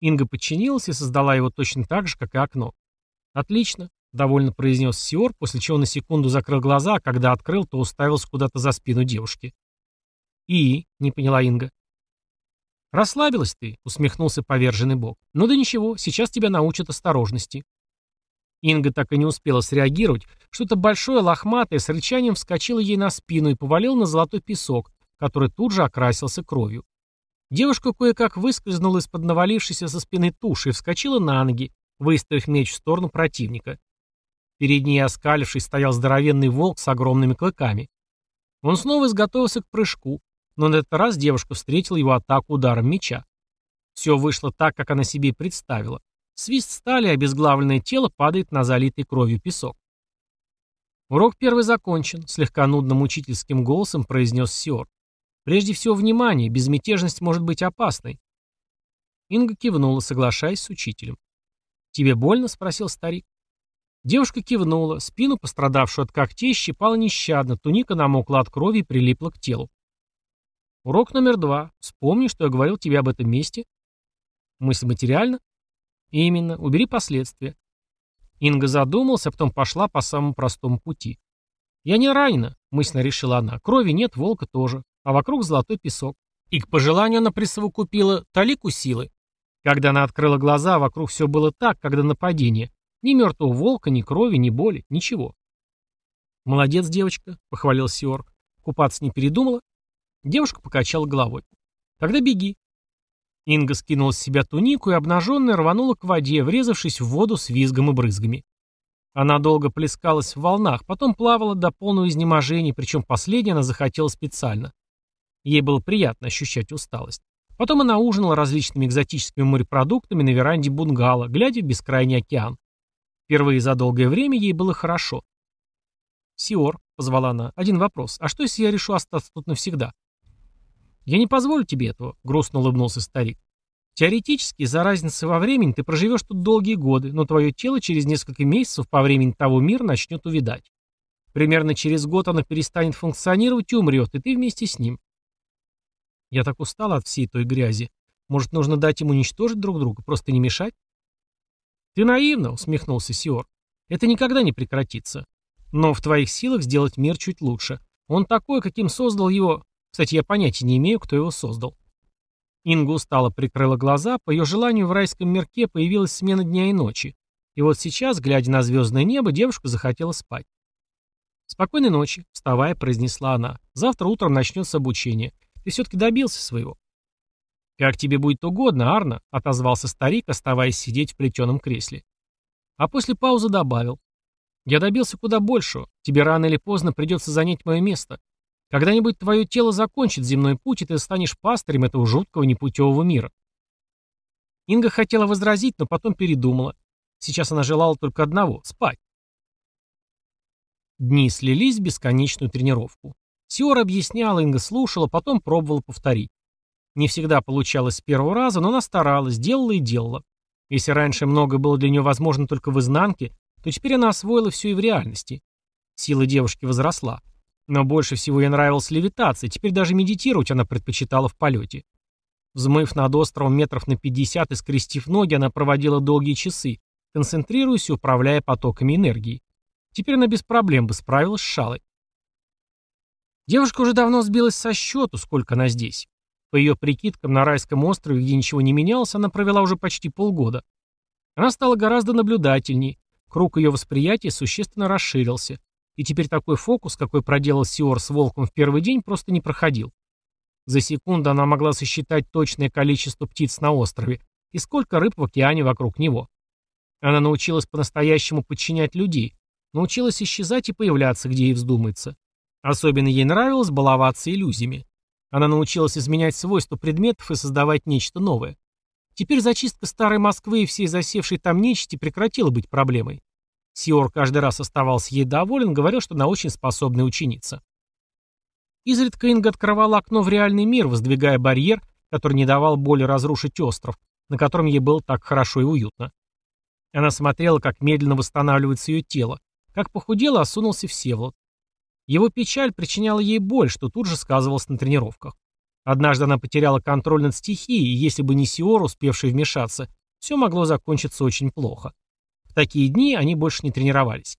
A: Инга подчинилась и создала его точно так же, как и окно. Отлично, довольно произнес Сиор, после чего на секунду закрыл глаза, а когда открыл, то уставился куда-то за спину девушки. И, не поняла Инга. Расслабилась ты, усмехнулся поверженный бог. Ну да ничего, сейчас тебя научат осторожности. Инга так и не успела среагировать, что-то большое, лохматое, с рычанием вскочило ей на спину и повалил на золотой песок, который тут же окрасился кровью. Девушка кое-как выскользнула из-под навалившейся со спины туши и вскочила на ноги, выставив меч в сторону противника. Перед ней оскалившись стоял здоровенный волк с огромными клыками. Он снова изготовился к прыжку, но на этот раз девушка встретила его атаку ударом меча. Все вышло так, как она себе представила. Свист стали, обезглавленное тело падает на залитый кровью песок. Урок первый закончен, слегка нудным учительским голосом произнес Сиор. Прежде всего, внимание, безмятежность может быть опасной. Инга кивнула, соглашаясь с учителем. «Тебе больно?» — спросил старик. Девушка кивнула, спину, пострадавшую от когтей, щипала нещадно, туника намокла от крови и прилипла к телу. Урок номер два. Вспомни, что я говорил тебе об этом месте. Мысль материальна? Именно. Убери последствия. Инга задумалась, а потом пошла по самому простому пути. «Я не ранена», — мысленно решила она. «Крови нет, волка тоже. А вокруг золотой песок». И к пожеланию она присовокупила талику силы. Когда она открыла глаза, вокруг все было так, как до нападения. Ни мертвого волка, ни крови, ни боли, ничего. «Молодец, девочка», — похвалил Сиорг. «Купаться не передумала?» Девушка покачала головой. «Тогда беги». Инга скинула с себя тунику и обнаженная рванула к воде, врезавшись в воду с визгом и брызгами. Она долго плескалась в волнах, потом плавала до полного изнеможения, причем последнее она захотела специально. Ей было приятно ощущать усталость. Потом она ужинала различными экзотическими морепродуктами на веранде бунгало, глядя в бескрайний океан. Впервые за долгое время ей было хорошо. «Сиор», — позвала она, — «один вопрос. А что, если я решу остаться тут навсегда?» «Я не позволю тебе этого», — грустно улыбнулся старик. «Теоретически, за разницей во времени ты проживешь тут долгие годы, но твое тело через несколько месяцев по времени того мира начнет увядать. Примерно через год оно перестанет функционировать и умрет, и ты вместе с ним. Я так устал от всей той грязи. Может, нужно дать ему уничтожить друг друга, просто не мешать? Ты наивно, усмехнулся Сиор. Это никогда не прекратится. Но в твоих силах сделать мир чуть лучше. Он такой, каким создал его кстати, я понятия не имею, кто его создал. Инга устало прикрыла глаза, по ее желанию в райском мирке появилась смена дня и ночи. И вот сейчас, глядя на звездное небо, девушка захотела спать. «Спокойной ночи», — вставая, произнесла она. «Завтра утром начнется обучение. Ты все-таки добился своего». «Как тебе будет угодно, Арна», — отозвался старик, оставаясь сидеть в плетеном кресле. А после паузы добавил. «Я добился куда большего. Тебе рано или поздно придется занять мое место. Когда-нибудь твое тело закончит земной путь, и ты станешь пастырем этого жуткого непутевого мира. Инга хотела возразить, но потом передумала. Сейчас она желала только одного — спать. Дни слились в бесконечную тренировку. Сиор объясняла, Инга слушала, потом пробовала повторить. Не всегда получалось с первого раза, но она старалась, делала и делала. Если раньше многое было для нее возможно только в изнанке, то теперь она освоила все и в реальности. Сила девушки возросла. Но больше всего ей нравилась левитация, теперь даже медитировать она предпочитала в полете. Взмыв над островом метров на 50 и скрестив ноги, она проводила долгие часы, концентрируясь и управляя потоками энергии. Теперь она без проблем бы справилась с шалой. Девушка уже давно сбилась со счету, сколько она здесь. По ее прикидкам, на райском острове, где ничего не менялось, она провела уже почти полгода. Она стала гораздо наблюдательней, круг ее восприятия существенно расширился. И теперь такой фокус, какой проделал Сиор с волком в первый день, просто не проходил. За секунду она могла сосчитать точное количество птиц на острове и сколько рыб в океане вокруг него. Она научилась по-настоящему подчинять людей, научилась исчезать и появляться, где ей вздумается. Особенно ей нравилось баловаться иллюзиями. Она научилась изменять свойства предметов и создавать нечто новое. Теперь зачистка старой Москвы и всей засевшей там нечисти прекратила быть проблемой. Сиор каждый раз оставался ей доволен, говорил, что она очень способная ученица. Изредка Инга открывала окно в реальный мир, воздвигая барьер, который не давал боли разрушить остров, на котором ей было так хорошо и уютно. Она смотрела, как медленно восстанавливается ее тело, как похудела, осунулся Всеволод. Его печаль причиняла ей боль, что тут же сказывалось на тренировках. Однажды она потеряла контроль над стихией, и если бы не Сиор, успевший вмешаться, все могло закончиться очень плохо. В такие дни они больше не тренировались.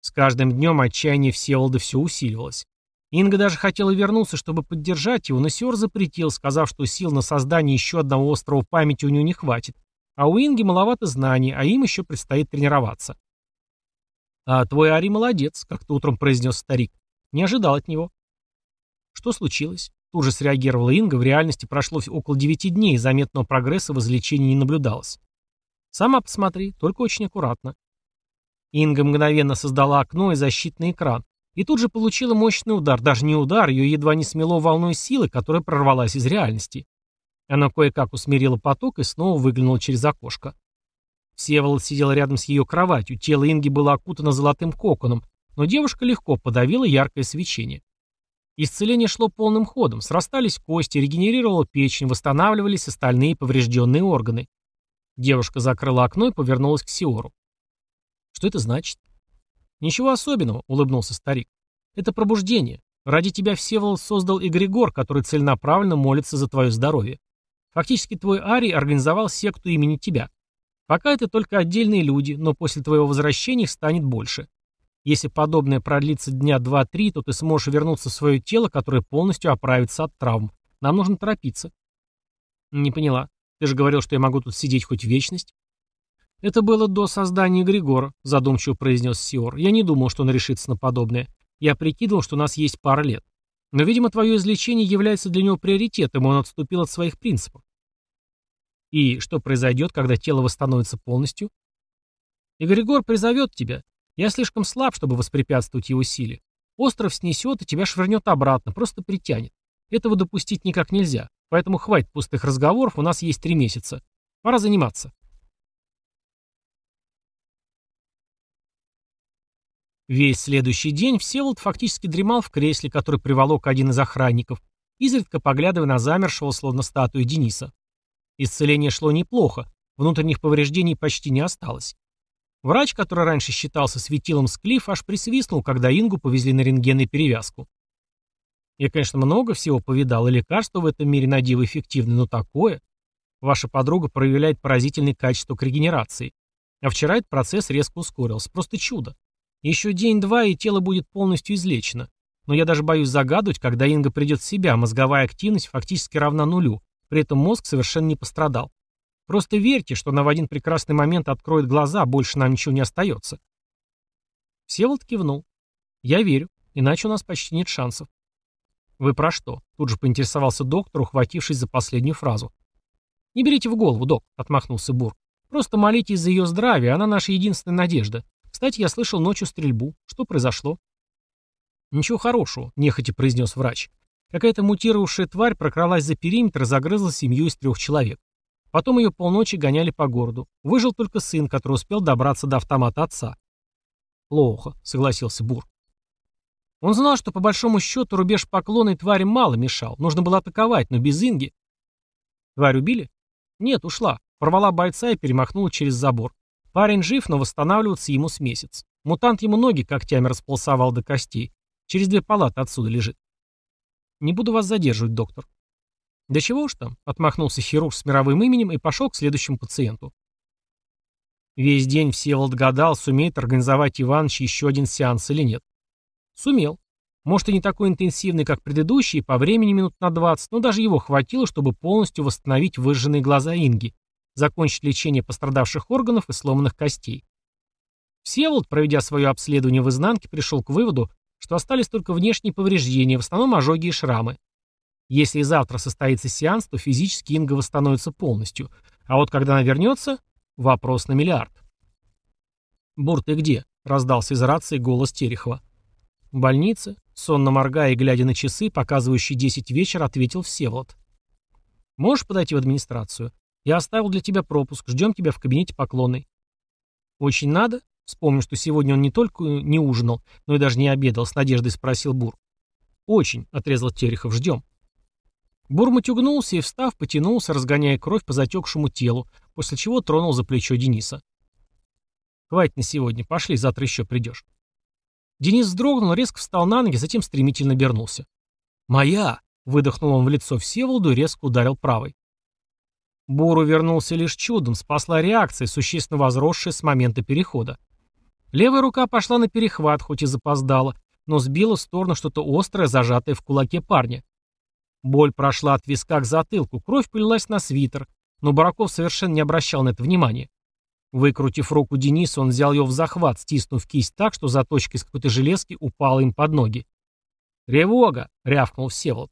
A: С каждым днем отчаяние Всеволода все усиливалось. Инга даже хотела вернуться, чтобы поддержать его, но Сиор запретил, сказав, что сил на создание еще одного острова памяти у него не хватит, а у Инги маловато знаний, а им еще предстоит тренироваться. «А твой Ари молодец», — как-то утром произнес старик. Не ожидал от него. Что случилось? Тут же среагировала Инга, в реальности прошло около девяти дней, заметного прогресса в излечении не наблюдалось. Сама посмотри, только очень аккуратно. Инга мгновенно создала окно и защитный экран. И тут же получила мощный удар. Даже не удар, ее едва не смело волной силы, которая прорвалась из реальности. Она кое-как усмирила поток и снова выглянула через окошко. Всеволод сидел рядом с ее кроватью, тело Инги было окутано золотым коконом, но девушка легко подавила яркое свечение. Исцеление шло полным ходом, срастались кости, регенерировала печень, восстанавливались остальные поврежденные органы. Девушка закрыла окно и повернулась к Сиору. «Что это значит?» «Ничего особенного», — улыбнулся старик. «Это пробуждение. Ради тебя Всеволод создал эгрегор, который целенаправленно молится за твое здоровье. Фактически твой Арий организовал секту имени тебя. Пока это только отдельные люди, но после твоего возвращения их станет больше. Если подобное продлится дня 2-3, то ты сможешь вернуться в свое тело, которое полностью оправится от травм. Нам нужно торопиться. Не поняла. Ты же говорил, что я могу тут сидеть хоть вечность. Это было до создания Григора, задумчиво произнес Сиор. Я не думал, что он решится на подобное. Я прикидывал, что у нас есть пара лет. Но, видимо, твое излечение является для него приоритетом, и он отступил от своих принципов. И что произойдет, когда тело восстановится полностью? И Григор призовет тебя. Я слишком слаб, чтобы воспрепятствовать его силе. Остров снесет и тебя швырнет обратно, просто притянет. Этого допустить никак нельзя. Поэтому хватит пустых разговоров, у нас есть три месяца. Пора заниматься. Весь следующий день Всеволод фактически дремал в кресле, который приволок один из охранников, изредка поглядывая на замершего, словно статую Дениса. Исцеление шло неплохо, внутренних повреждений почти не осталось. Врач, который раньше считался светилом склиф, аж присвистнул, когда Ингу повезли на рентген и перевязку. Я, конечно, много всего повидал, и лекарства в этом мире на диво эффективны, но такое... Ваша подруга проявляет поразительные качества к регенерации. А вчера этот процесс резко ускорился. Просто чудо. Еще день-два, и тело будет полностью излечено. Но я даже боюсь загадывать, когда Инга придет в себя, мозговая активность фактически равна нулю, при этом мозг совершенно не пострадал. Просто верьте, что она в один прекрасный момент откроет глаза, больше нам ничего не остается. Всеволод кивнул. Я верю, иначе у нас почти нет шансов. Вы про что? Тут же поинтересовался доктор, ухватившись за последнюю фразу. Не берите в голову, док, отмахнулся Бур. Просто молитесь за ее здравие, она наша единственная надежда. Кстати, я слышал ночью стрельбу. Что произошло? Ничего хорошего, нехотя произнес врач. Какая-то мутировавшая тварь прокралась за периметр и загрызла семью из трех человек. Потом ее полночи гоняли по городу. Выжил только сын, который успел добраться до автомата отца. «Плохо», — согласился Бур. Он знал, что по большому счету рубеж поклона твари мало мешал. Нужно было атаковать, но без Инги. Тварь убили? Нет, ушла. Порвала бойца и перемахнула через забор. Парень жив, но восстанавливаться ему с месяц. Мутант ему ноги когтями располосовал до костей. Через две палаты отсюда лежит. Не буду вас задерживать, доктор. Да чего уж там, отмахнулся хирург с мировым именем и пошел к следующему пациенту. Весь день Всеволод гадал, сумеет организовать Иваныч еще один сеанс или нет. Сумел. Может и не такой интенсивный, как предыдущий, по времени минут на 20, но даже его хватило, чтобы полностью восстановить выжженные глаза Инги закончить лечение пострадавших органов и сломанных костей. Всеволод, проведя свое обследование в изнанке, пришел к выводу, что остались только внешние повреждения, в основном ожоги и шрамы. Если и завтра состоится сеанс, то физически Инга восстановится полностью. А вот когда она вернется, вопрос на миллиард. «Бур, ты где?» — раздался из рации голос Терехова. «В больнице», сонно моргая и глядя на часы, показывающие 10 вечера, ответил Всеволод. «Можешь подойти в администрацию? Я оставил для тебя пропуск. Ждем тебя в кабинете поклонной. Очень надо? Вспомню, что сегодня он не только не ужинал, но и даже не обедал, с надеждой спросил Бур. Очень, отрезал Терехов, ждем. Бур матюгнулся и, встав, потянулся, разгоняя кровь по затекшему телу, после чего тронул за плечо Дениса. «Хватит на сегодня, пошли, завтра еще придешь». Денис вздрогнул, резко встал на ноги, затем стремительно обернулся. «Моя!» — выдохнул он в лицо Всеволоду и резко ударил правой. Буру вернулся лишь чудом, спасла реакция, существенно возросшая с момента перехода. Левая рука пошла на перехват, хоть и запоздала, но сбила в сторону что-то острое, зажатое в кулаке парня. Боль прошла от виска к затылку, кровь полилась на свитер, но Бараков совершенно не обращал на это внимания. Выкрутив руку Дениса, он взял ее в захват, стиснув кисть так, что заточка из какой-то железки упала им под ноги. «Ревога!» — рявкнул Всеволод.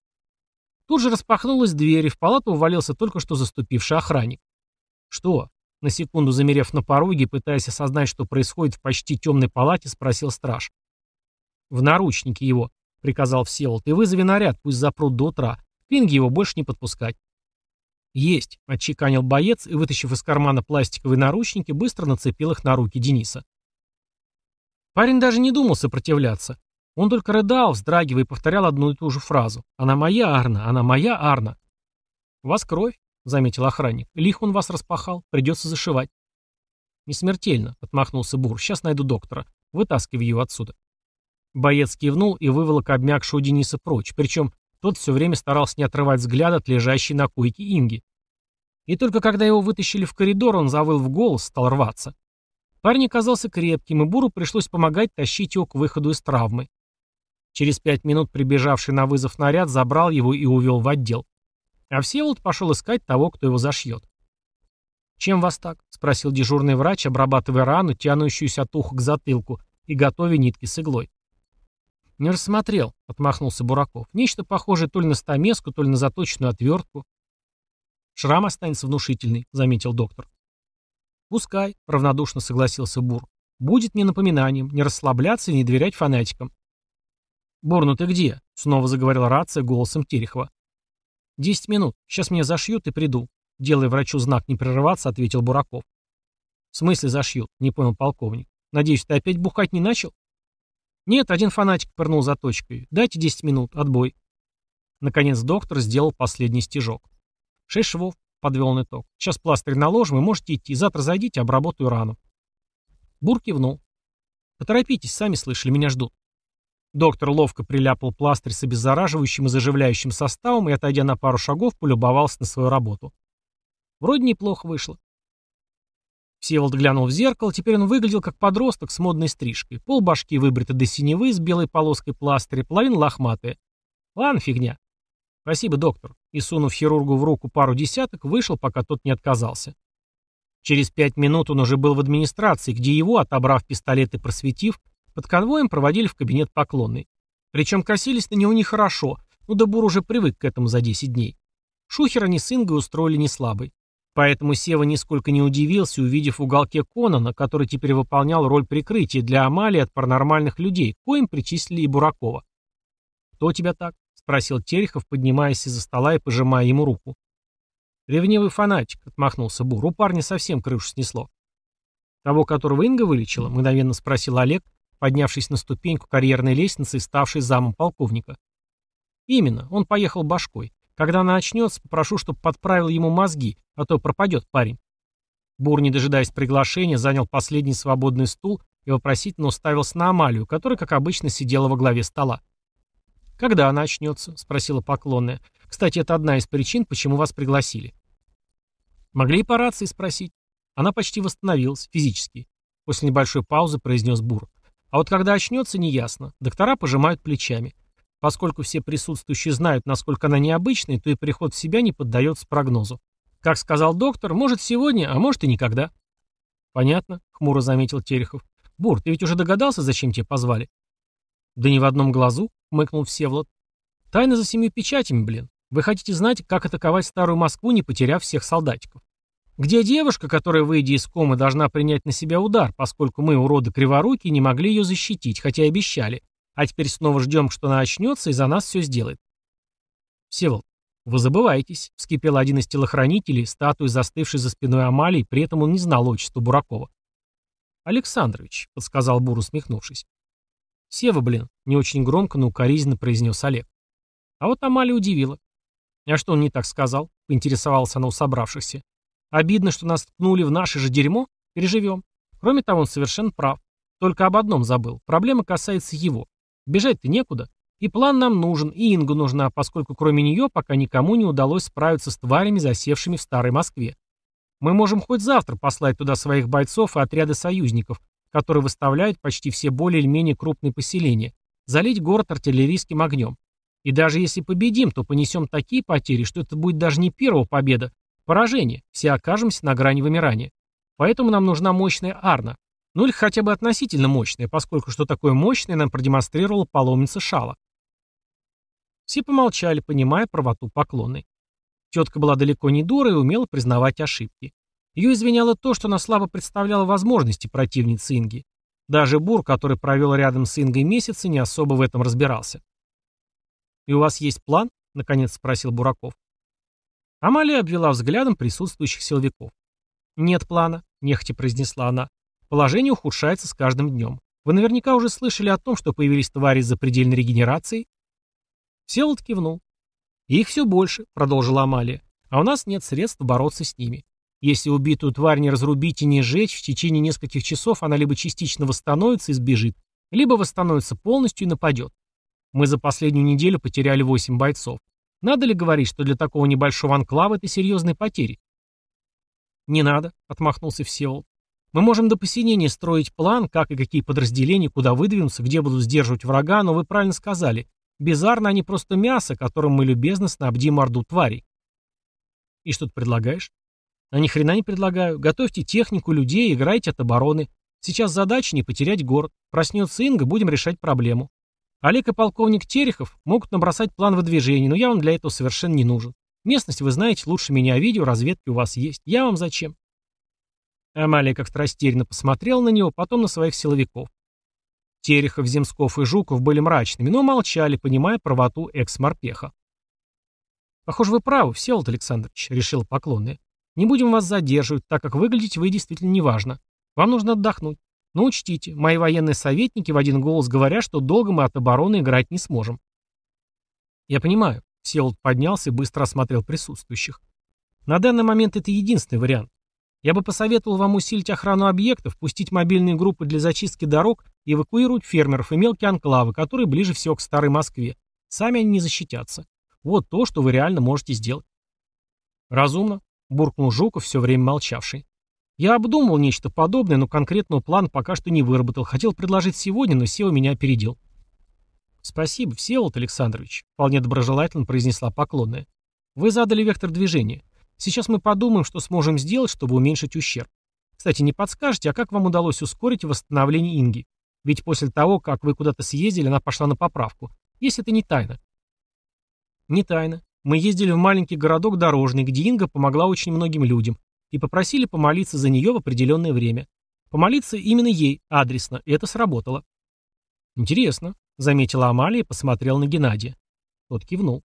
A: Тут же распахнулась дверь, и в палату увалился только что заступивший охранник. «Что?» На секунду замерев на пороге, пытаясь осознать, что происходит в почти темной палате, спросил страж. «В наручники его», — приказал Всеволод, — «и вызови наряд, пусть запрут до утра. Пинги его больше не подпускать». «Есть», — отчеканил боец и, вытащив из кармана пластиковые наручники, быстро нацепил их на руки Дениса. Парень даже не думал сопротивляться. Он только рыдал, вздрагивая и повторял одну и ту же фразу. «Она моя Арна! Она моя Арна!» «У вас кровь», — заметил охранник. «Лих он вас распахал. Придется зашивать». «Не смертельно», — отмахнулся Бур. «Сейчас найду доктора. Вытаскивай его отсюда». Боец кивнул и выволок обмякшего Дениса прочь, причем тот все время старался не отрывать взгляд от лежащей на койке Инги. И только когда его вытащили в коридор, он завыл в голос, стал рваться. Парень оказался крепким, и Буру пришлось помогать тащить его к выходу из травмы. Через пять минут прибежавший на вызов наряд забрал его и увел в отдел. А Всеволод пошел искать того, кто его зашьет. «Чем вас так?» — спросил дежурный врач, обрабатывая рану, тянущуюся от уха к затылку, и готовя нитки с иглой. «Не рассмотрел», — отмахнулся Бураков. «Нечто похожее то ли на стамеску, то ли на заточенную отвертку». «Шрам останется внушительный», — заметил доктор. «Пускай», — равнодушно согласился Бур. «Будет мне напоминанием, не расслабляться и не доверять фанатикам». «Бур, ну ты где?» — снова заговорил рация голосом Терехова. «Десять минут. Сейчас меня зашьют и приду», — делая врачу знак не прерываться, ответил Бураков. «В смысле зашьют?» — не понял полковник. «Надеюсь, ты опять бухать не начал?» «Нет, один фанатик пырнул заточкой. Дайте десять минут. Отбой». Наконец доктор сделал последний стежок. «Шесть швов», — подвел он итог. «Сейчас пластырь наложим, и можете идти. Завтра зайдите, обработаю рану». Бур кивнул. «Поторопитесь, сами слышали, меня ждут». Доктор ловко приляпал пластырь с обеззараживающим и заживляющим составом и, отойдя на пару шагов, полюбовался на свою работу. Вроде неплохо вышло. Всеволод глянул в зеркало, теперь он выглядел как подросток с модной стрижкой. Пол башки выбриты до синевы с белой полоской пластыря, половина лохматая. Ладно, фигня. Спасибо, доктор. И, сунув хирургу в руку пару десяток, вышел, пока тот не отказался. Через пять минут он уже был в администрации, где его, отобрав пистолет и просветив, под конвоем проводили в кабинет поклонный. Причем косились на него нехорошо, но Дебур уже привык к этому за 10 дней. Шухер они с Ингой устроили не слабый. Поэтому Сева нисколько не удивился, увидев в уголке Конана, который теперь выполнял роль прикрытия для Амалии от паранормальных людей, коим причислили и Буракова. «Кто тебя так?» — спросил Терехов, поднимаясь из-за стола и пожимая ему руку. «Ревнивый фанатик», — отмахнулся Бур. «У парня совсем крышу снесло». «Того, которого Инга вылечила?» — мгновенно спросил Олег, поднявшись на ступеньку карьерной лестницы и ставший замом полковника. «Именно. Он поехал башкой. Когда она очнется, попрошу, чтобы подправил ему мозги, а то пропадет парень. Бур, не дожидаясь приглашения, занял последний свободный стул и вопросительно уставился на Амалию, которая, как обычно, сидела во главе стола. «Когда она очнется?» — спросила поклонная. «Кстати, это одна из причин, почему вас пригласили». Могли и по рации спросить. Она почти восстановилась, физически. После небольшой паузы произнес Бур. А вот когда очнется, неясно. Доктора пожимают плечами. Поскольку все присутствующие знают, насколько она необычная, то и приход в себя не поддается прогнозу. Как сказал доктор, может сегодня, а может и никогда. Понятно, хмуро заметил Терехов. Бур, ты ведь уже догадался, зачем тебя позвали? Да ни в одном глазу, хмыкнул Всеволод. Тайна за семью печатями, блин. Вы хотите знать, как атаковать старую Москву, не потеряв всех солдатиков? Где девушка, которая, выйдя из комы, должна принять на себя удар, поскольку мы, уроды криворуки, не могли ее защитить, хотя и обещали? А теперь снова ждем, что она очнется и за нас все сделает. Всеволод, вы забываетесь, вскипел один из телохранителей, статуей застывшей за спиной Амалии, при этом он не знал отчества Буракова. Александрович, подсказал Бур, усмехнувшись. Сева, блин, не очень громко, но укоризненно произнес Олег. А вот Амалия удивила. А что он не так сказал? Поинтересовался она у собравшихся. Обидно, что нас ткнули в наше же дерьмо? Переживем. Кроме того, он совершенно прав. Только об одном забыл. Проблема касается его. Бежать-то некуда. И план нам нужен, и Инга нужна, поскольку кроме нее пока никому не удалось справиться с тварями, засевшими в Старой Москве. Мы можем хоть завтра послать туда своих бойцов и отряды союзников, которые выставляют почти все более или менее крупные поселения, залить город артиллерийским огнем. И даже если победим, то понесем такие потери, что это будет даже не первая победа, поражение, все окажемся на грани вымирания. Поэтому нам нужна мощная Арна, ну или хотя бы относительно мощная, поскольку что такое мощное нам продемонстрировала паломница Шала. Все помолчали, понимая правоту поклонной. Тетка была далеко не дура и умела признавать ошибки. Ее извиняло то, что она слабо представляла возможности противницы Инги. Даже Бур, который провел рядом с Ингой месяцы, не особо в этом разбирался. «И у вас есть план?» — наконец спросил Бураков. Амалия обвела взглядом присутствующих силовиков. «Нет плана», — нехотя произнесла она. Положение ухудшается с каждым днем. Вы наверняка уже слышали о том, что появились твари с запредельной регенерацией? Всеволод кивнул. Их все больше, продолжила Амалия, а у нас нет средств бороться с ними. Если убитую тварь не разрубить и не сжечь, в течение нескольких часов она либо частично восстановится и сбежит, либо восстановится полностью и нападет. Мы за последнюю неделю потеряли 8 бойцов. Надо ли говорить, что для такого небольшого анклава это серьезные потери? Не надо, отмахнулся Всеволод. Мы можем до посинения строить план, как и какие подразделения, куда выдвинуться, где будут сдерживать врага, но вы правильно сказали. Безарно они просто мясо, которым мы любезно снабдим орду тварей. И что ты предлагаешь? А ни хрена не предлагаю. Готовьте технику, людей, играйте от обороны. Сейчас задача не потерять город. Проснется Инга, будем решать проблему. Олег и полковник Терехов могут набросать план выдвижения, но я вам для этого совершенно не нужен. Местность вы знаете лучше меня, видео разведки у вас есть. Я вам зачем? Амалия как-то растерянно посмотрела на него, потом на своих силовиков. Терехов, Земсков и Жуков были мрачными, но молчали, понимая правоту экс-морпеха. «Похоже, вы правы, Всеволод Александрович», — решил поклонный. «Не будем вас задерживать, так как выглядите вы действительно неважно. Вам нужно отдохнуть. Но учтите, мои военные советники в один голос говорят, что долго мы от обороны играть не сможем». «Я понимаю», — Всеволод поднялся и быстро осмотрел присутствующих. «На данный момент это единственный вариант. Я бы посоветовал вам усилить охрану объектов, пустить мобильные группы для зачистки дорог и эвакуировать фермеров и мелкие анклавы, которые ближе всего к старой Москве. Сами они не защитятся. Вот то, что вы реально можете сделать. Разумно, буркнул Жуков, все время молчавший. Я обдумал нечто подобное, но конкретного плана пока что не выработал. Хотел предложить сегодня, но Сева меня опередил. Спасибо, Всеволод Александрович, вполне доброжелательно произнесла поклонная. Вы задали вектор движения. Сейчас мы подумаем, что сможем сделать, чтобы уменьшить ущерб. Кстати, не подскажете, а как вам удалось ускорить восстановление Инги? Ведь после того, как вы куда-то съездили, она пошла на поправку. Если это не тайна. Не тайна. Мы ездили в маленький городок Дорожный, где Инга помогла очень многим людям, и попросили помолиться за нее в определенное время. Помолиться именно ей, адресно, и это сработало. Интересно, заметила Амалия и посмотрела на Геннадия. Тот кивнул.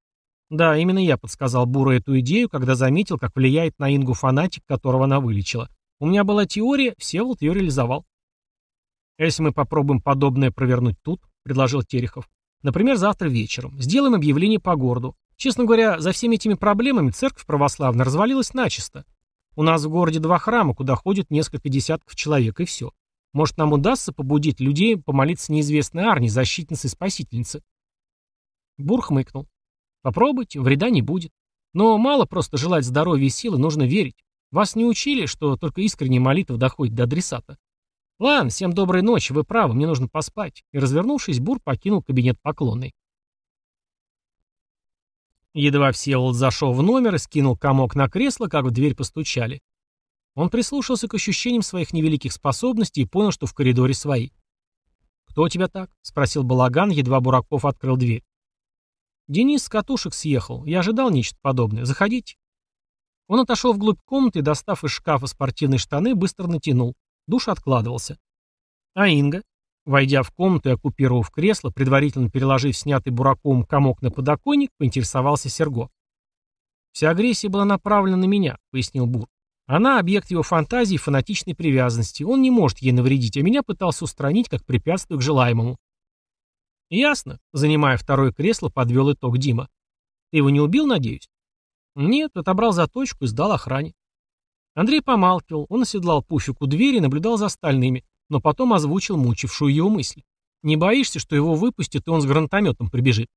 A: Да, именно я подсказал Буру эту идею, когда заметил, как влияет на Ингу фанатик, которого она вылечила. У меня была теория, Всеволод ее реализовал. «А если мы попробуем подобное провернуть тут, предложил Терехов. Например, завтра вечером. Сделаем объявление по городу. Честно говоря, за всеми этими проблемами церковь православная развалилась начисто. У нас в городе два храма, куда ходит несколько десятков человек, и все. Может, нам удастся побудить людей помолиться неизвестной Арне, защитнице и спасительнице?» Бур хмыкнул. Попробуйте, вреда не будет. Но мало просто желать здоровья и силы, нужно верить. Вас не учили, что только искренняя молитва доходит до адресата. Ладно, всем доброй ночи, вы правы, мне нужно поспать. И, развернувшись, Бур покинул кабинет поклонный. Едва Всеволод зашел в номер и скинул комок на кресло, как в дверь постучали. Он прислушался к ощущениям своих невеликих способностей и понял, что в коридоре свои. «Кто тебя так?» — спросил Балаган, едва Бураков открыл дверь. Денис с катушек съехал. Я ожидал нечто подобное. Заходите. Он отошел вглубь комнаты и, достав из шкафа спортивные штаны, быстро натянул. Душ откладывался. А Инга, войдя в комнату и оккупировав кресло, предварительно переложив снятый бураковым комок на подоконник, поинтересовался Серго. «Вся агрессия была направлена на меня», — пояснил Бур. «Она — объект его фантазии и фанатичной привязанности. Он не может ей навредить, а меня пытался устранить как препятствие к желаемому. «Ясно», — занимая второе кресло, подвел итог Дима. «Ты его не убил, надеюсь?» «Нет, отобрал заточку и сдал охране». Андрей помалкивал, он оседлал пуфик двери и наблюдал за остальными, но потом озвучил мучившую его мысль. «Не боишься, что его выпустят, и он с гранатометом прибежит?»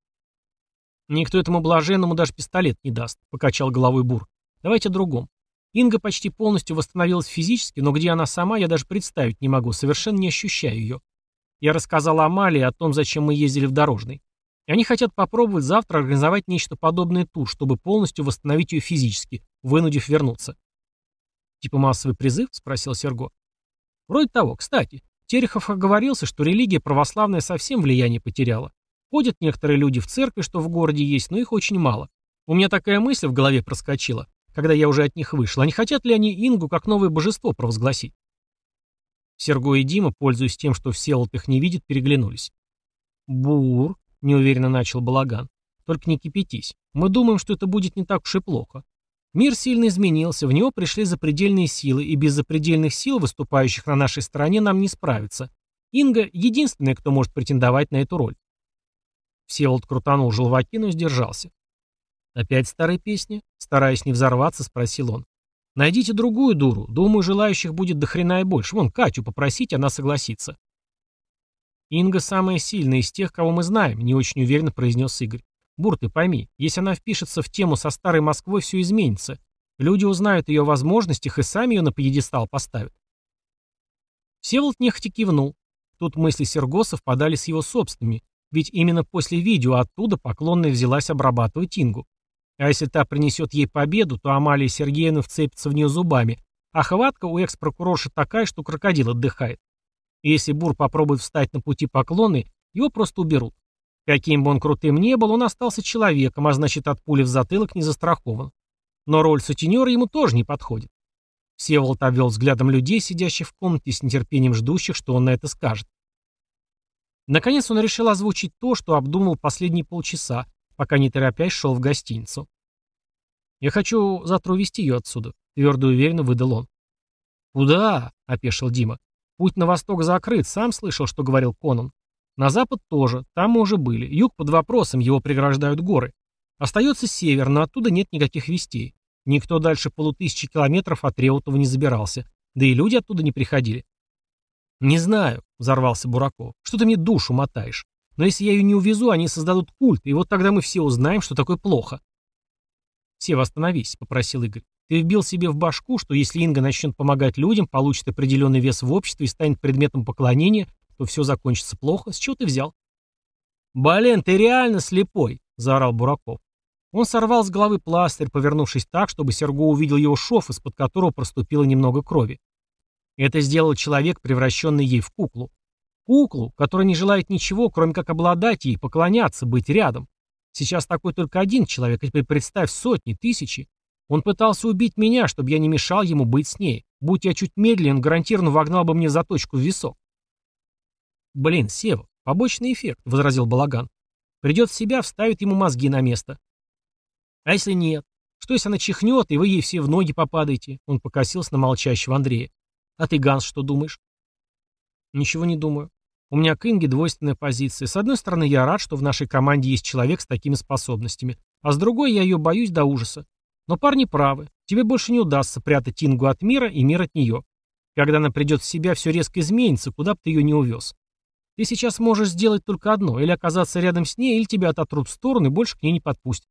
A: «Никто этому блаженному даже пистолет не даст», — покачал головой Бур. «Давайте о другом. Инга почти полностью восстановилась физически, но где она сама, я даже представить не могу, совершенно не ощущаю ее. Я рассказал Амалии о том, зачем мы ездили в Дорожный. Они хотят попробовать завтра организовать нечто подобное тут, чтобы полностью восстановить ее физически, вынудив вернуться. «Типа массовый призыв?» — спросил Серго. «Вроде того. Кстати, Терехов оговорился, что религия православная совсем влияние потеряла. Ходят некоторые люди в церкви, что в городе есть, но их очень мало. У меня такая мысль в голове проскочила, когда я уже от них вышел. А не хотят ли они Ингу как новое божество провозгласить? Серго и Дима, пользуясь тем, что Всеволод их не видит, переглянулись. «Бур», — неуверенно начал Балаган, — «только не кипятись. Мы думаем, что это будет не так уж и плохо. Мир сильно изменился, в него пришли запредельные силы, и без запредельных сил, выступающих на нашей стороне, нам не справиться. Инга — единственная, кто может претендовать на эту роль». Всеволод крутанул желваки, но сдержался. «Опять старая песня?» — стараясь не взорваться, спросил он. Найдите другую дуру. Думаю, желающих будет до хрена и больше. Вон, Катю попросить, она согласится. Инга самая сильная из тех, кого мы знаем, не очень уверенно произнес Игорь. Бур, ты пойми, если она впишется в тему со старой Москвой, все изменится. Люди узнают ее возможностях и сами ее на пьедестал поставят. Всеволод нехотя кивнул. Тут мысли Серго совпадали с его собственными, ведь именно после видео оттуда поклонная взялась обрабатывать Ингу. А если та принесет ей победу, то Амалия Сергеевна вцепится в нее зубами, а хватка у экс-прокурорши такая, что крокодил отдыхает. И если Бур попробует встать на пути поклонной, его просто уберут. Каким бы он крутым не был, он остался человеком, а значит от пули в затылок не застрахован. Но роль сутенера ему тоже не подходит. Всеволод обвел взглядом людей, сидящих в комнате с нетерпением ждущих, что он на это скажет. Наконец он решил озвучить то, что обдумал последние полчаса, пока не торопясь шел в гостиницу. «Я хочу завтра увезти ее отсюда», — твердо и уверенно выдал он. «Куда?» — опешил Дима. «Путь на восток закрыт, сам слышал, что говорил Конан. На запад тоже, там мы уже были. Юг под вопросом, его преграждают горы. Остается север, но оттуда нет никаких вестей. Никто дальше полутысячи километров от Реутова не забирался. Да и люди оттуда не приходили. «Не знаю», — взорвался Бураков. «Что ты мне душу мотаешь? Но если я ее не увезу, они создадут культ, и вот тогда мы все узнаем, что такое плохо». «Сева, остановись», — попросил Игорь. «Ты вбил себе в башку, что если Инга начнет помогать людям, получит определенный вес в обществе и станет предметом поклонения, то все закончится плохо. С чего ты взял?» «Блин, ты реально слепой!» — заорал Бураков. Он сорвал с головы пластырь, повернувшись так, чтобы Серго увидел его шов, из-под которого проступило немного крови. Это сделал человек, превращенный ей в куклу. Куклу, которая не желает ничего, кроме как обладать ей, поклоняться, быть рядом. Сейчас такой только один человек, а теперь представь сотни, тысячи. Он пытался убить меня, чтобы я не мешал ему быть с ней. Будь я чуть медленнее, он гарантированно вогнал бы мне заточку в висок. «Блин, Сева, побочный эффект», — возразил Балаган. «Придет в себя, вставит ему мозги на место. А если нет? Что если она чихнет, и вы ей все в ноги попадаете? Он покосился на молчащего Андрея. А ты, Ганс, что думаешь? Ничего не думаю. У меня к Инге двойственная позиция. С одной стороны, я рад, что в нашей команде есть человек с такими способностями. А с другой, я ее боюсь до ужаса. Но парни правы. Тебе больше не удастся прятать Ингу от мира и мир от нее. Когда она придет в себя, все резко изменится, куда бы ты ее не увез. Ты сейчас можешь сделать только одно, или оказаться рядом с ней, или тебя ототрут в сторону и больше к ней не подпустят.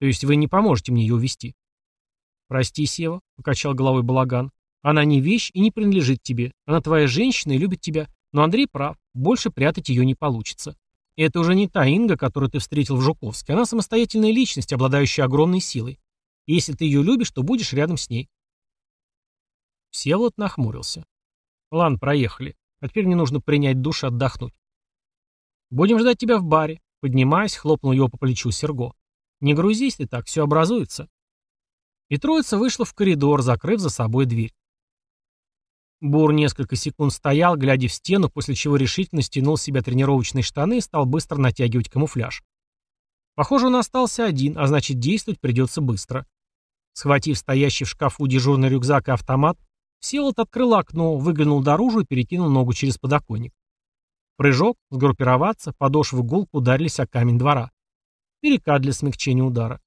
A: То есть вы не поможете мне ее увести? Прости, Сева, покачал головой Балаган. Она не вещь и не принадлежит тебе. Она твоя женщина и любит тебя. Но Андрей прав, больше прятать ее не получится. это уже не та Инга, которую ты встретил в Жуковске. Она самостоятельная личность, обладающая огромной силой. И если ты ее любишь, то будешь рядом с ней. Всеволод нахмурился. Ладно, проехали. А теперь мне нужно принять душ и отдохнуть. Будем ждать тебя в баре. Поднимаясь, хлопнул его по плечу Серго. Не грузись ты так, все образуется. И троица вышла в коридор, закрыв за собой дверь. Бур несколько секунд стоял, глядя в стену, после чего решительно стянул с себя тренировочные штаны и стал быстро натягивать камуфляж. Похоже, он остался один, а значит, действовать придется быстро. Схватив стоящий в шкафу дежурный рюкзак и автомат, Всеволод открыл окно, выглянул наружу и перекинул ногу через подоконник. Прыжок, сгруппироваться, подошвы гулк ударились о камень двора. Перекат для смягчения удара.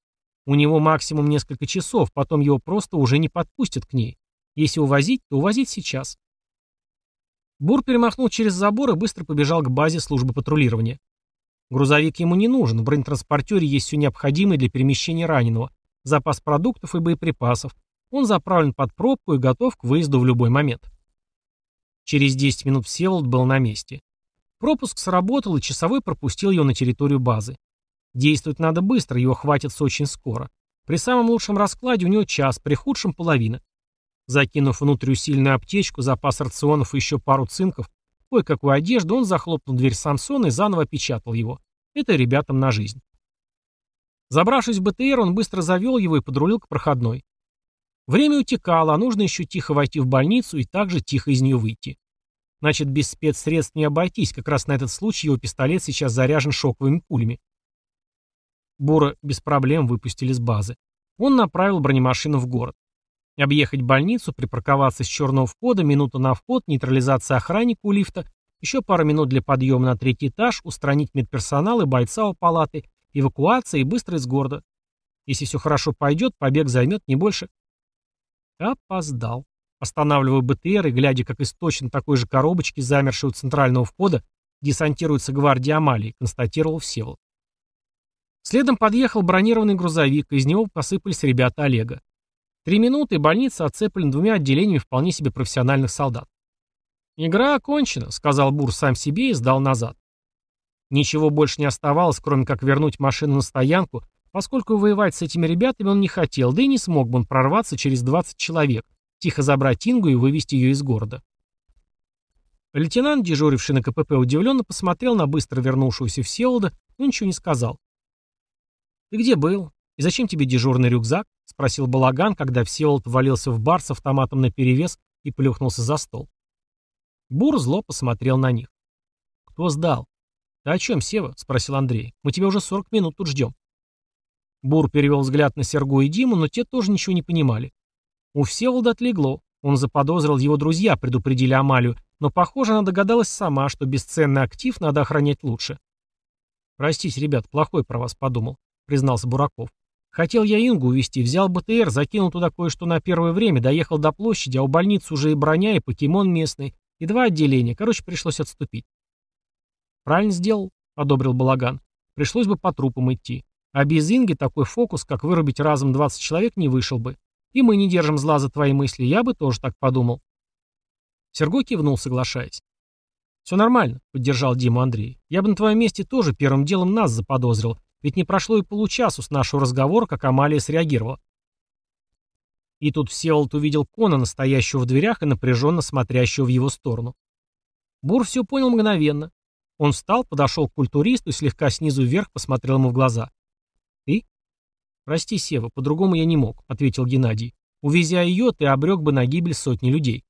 A: У него максимум несколько часов, потом его просто уже не подпустят к ней. Если увозить, то увозить сейчас. Бур перемахнул через забор и быстро побежал к базе службы патрулирования. Грузовик ему не нужен, в бронетранспортере есть все необходимое для перемещения раненого, запас продуктов и боеприпасов. Он заправлен под пробку и готов к выезду в любой момент. Через 10 минут Всеволод был на месте. Пропуск сработал, и часовой пропустил его на территорию базы. Действовать надо быстро, его хватится очень скоро. При самом лучшем раскладе у него час, при худшем половина. Закинув внутрь усиленную аптечку, запас рационов и еще пару цинков, кое-какую одежду, он захлопнул дверь Самсона и заново опечатал его. Это ребятам на жизнь. Забравшись в БТР, он быстро завел его и подрулил к проходной. Время утекало, а нужно еще тихо войти в больницу и также тихо из нее выйти. Значит, без спецсредств не обойтись, как раз на этот случай его пистолет сейчас заряжен шоковыми пулями. Бура без проблем выпустили с базы. Он направил бронемашину в город. Объехать больницу, припарковаться с черного входа, минута на вход, нейтрализация охранника у лифта, еще пару минут для подъема на третий этаж, устранить медперсонал и бойца у палаты, эвакуация и быстро из города. Если все хорошо пойдет, побег займет не больше. Опоздал. Останавливая БТР и глядя, как из точно такой же коробочки, замершей центрального входа, десантируется гвардия Амалии, констатировал Всеволод. Следом подъехал бронированный грузовик, из него посыпались ребята Олега. Три минуты, и больница оцеплена двумя отделениями вполне себе профессиональных солдат. «Игра окончена», — сказал Бур сам себе и сдал назад. Ничего больше не оставалось, кроме как вернуть машину на стоянку, поскольку воевать с этими ребятами он не хотел, да и не смог бы он прорваться через 20 человек, тихо забрать Ингу и вывести ее из города. Лейтенант, дежуривший на КПП, удивленно посмотрел на быстро вернувшегося Всеволода, но ничего не сказал. «Ты где был? И зачем тебе дежурный рюкзак?» — спросил Балаган, когда Всеволод ввалился в бар с автоматом наперевес и плюхнулся за стол. Бур зло посмотрел на них. «Кто сдал?» «Ты о чем, Сева?» — спросил Андрей. «Мы тебя уже 40 минут тут ждем». Бур перевел взгляд на Серго и Диму, но те тоже ничего не понимали. У Всеволода отлегло. Он заподозрил его друзья, предупредили Амалию, но, похоже, она догадалась сама, что бесценный актив надо охранять лучше. «Простите, ребят, плохой про вас подумал признался Бураков. Хотел я Ингу увезти, взял БТР, закинул туда кое-что на первое время, доехал до площади, а у больницы уже и броня, и покемон местный, и два отделения. Короче, пришлось отступить. Правильно сделал, одобрил Балаган. Пришлось бы по трупам идти. А без Инги такой фокус, как вырубить разом 20 человек, не вышел бы. И мы не держим зла за твои мысли, я бы тоже так подумал. Серго кивнул, соглашаясь. «Все нормально», — поддержал Дима Андрей. «Я бы на твоем месте тоже первым делом нас заподозрил, ведь не прошло и получасу с нашего разговора, как Амалия среагировала. И тут Всеволод увидел Кона, настоящего в дверях и напряженно смотрящего в его сторону. Бур все понял мгновенно. Он встал, подошел к культуристу и слегка снизу вверх посмотрел ему в глаза. «Ты?» «Прости, Сева, по-другому я не мог», — ответил Геннадий. «Увезя ее, ты обрек бы на гибель сотни людей».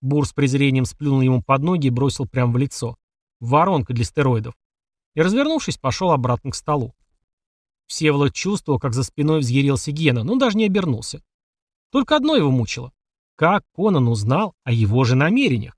A: Бур с презрением сплюнул ему под ноги и бросил прямо в лицо. Воронка для стероидов и, развернувшись, пошел обратно к столу. Всеволод чувствовал, как за спиной взъярился Гена, но даже не обернулся. Только одно его мучило. Как Конан узнал о его же намерениях?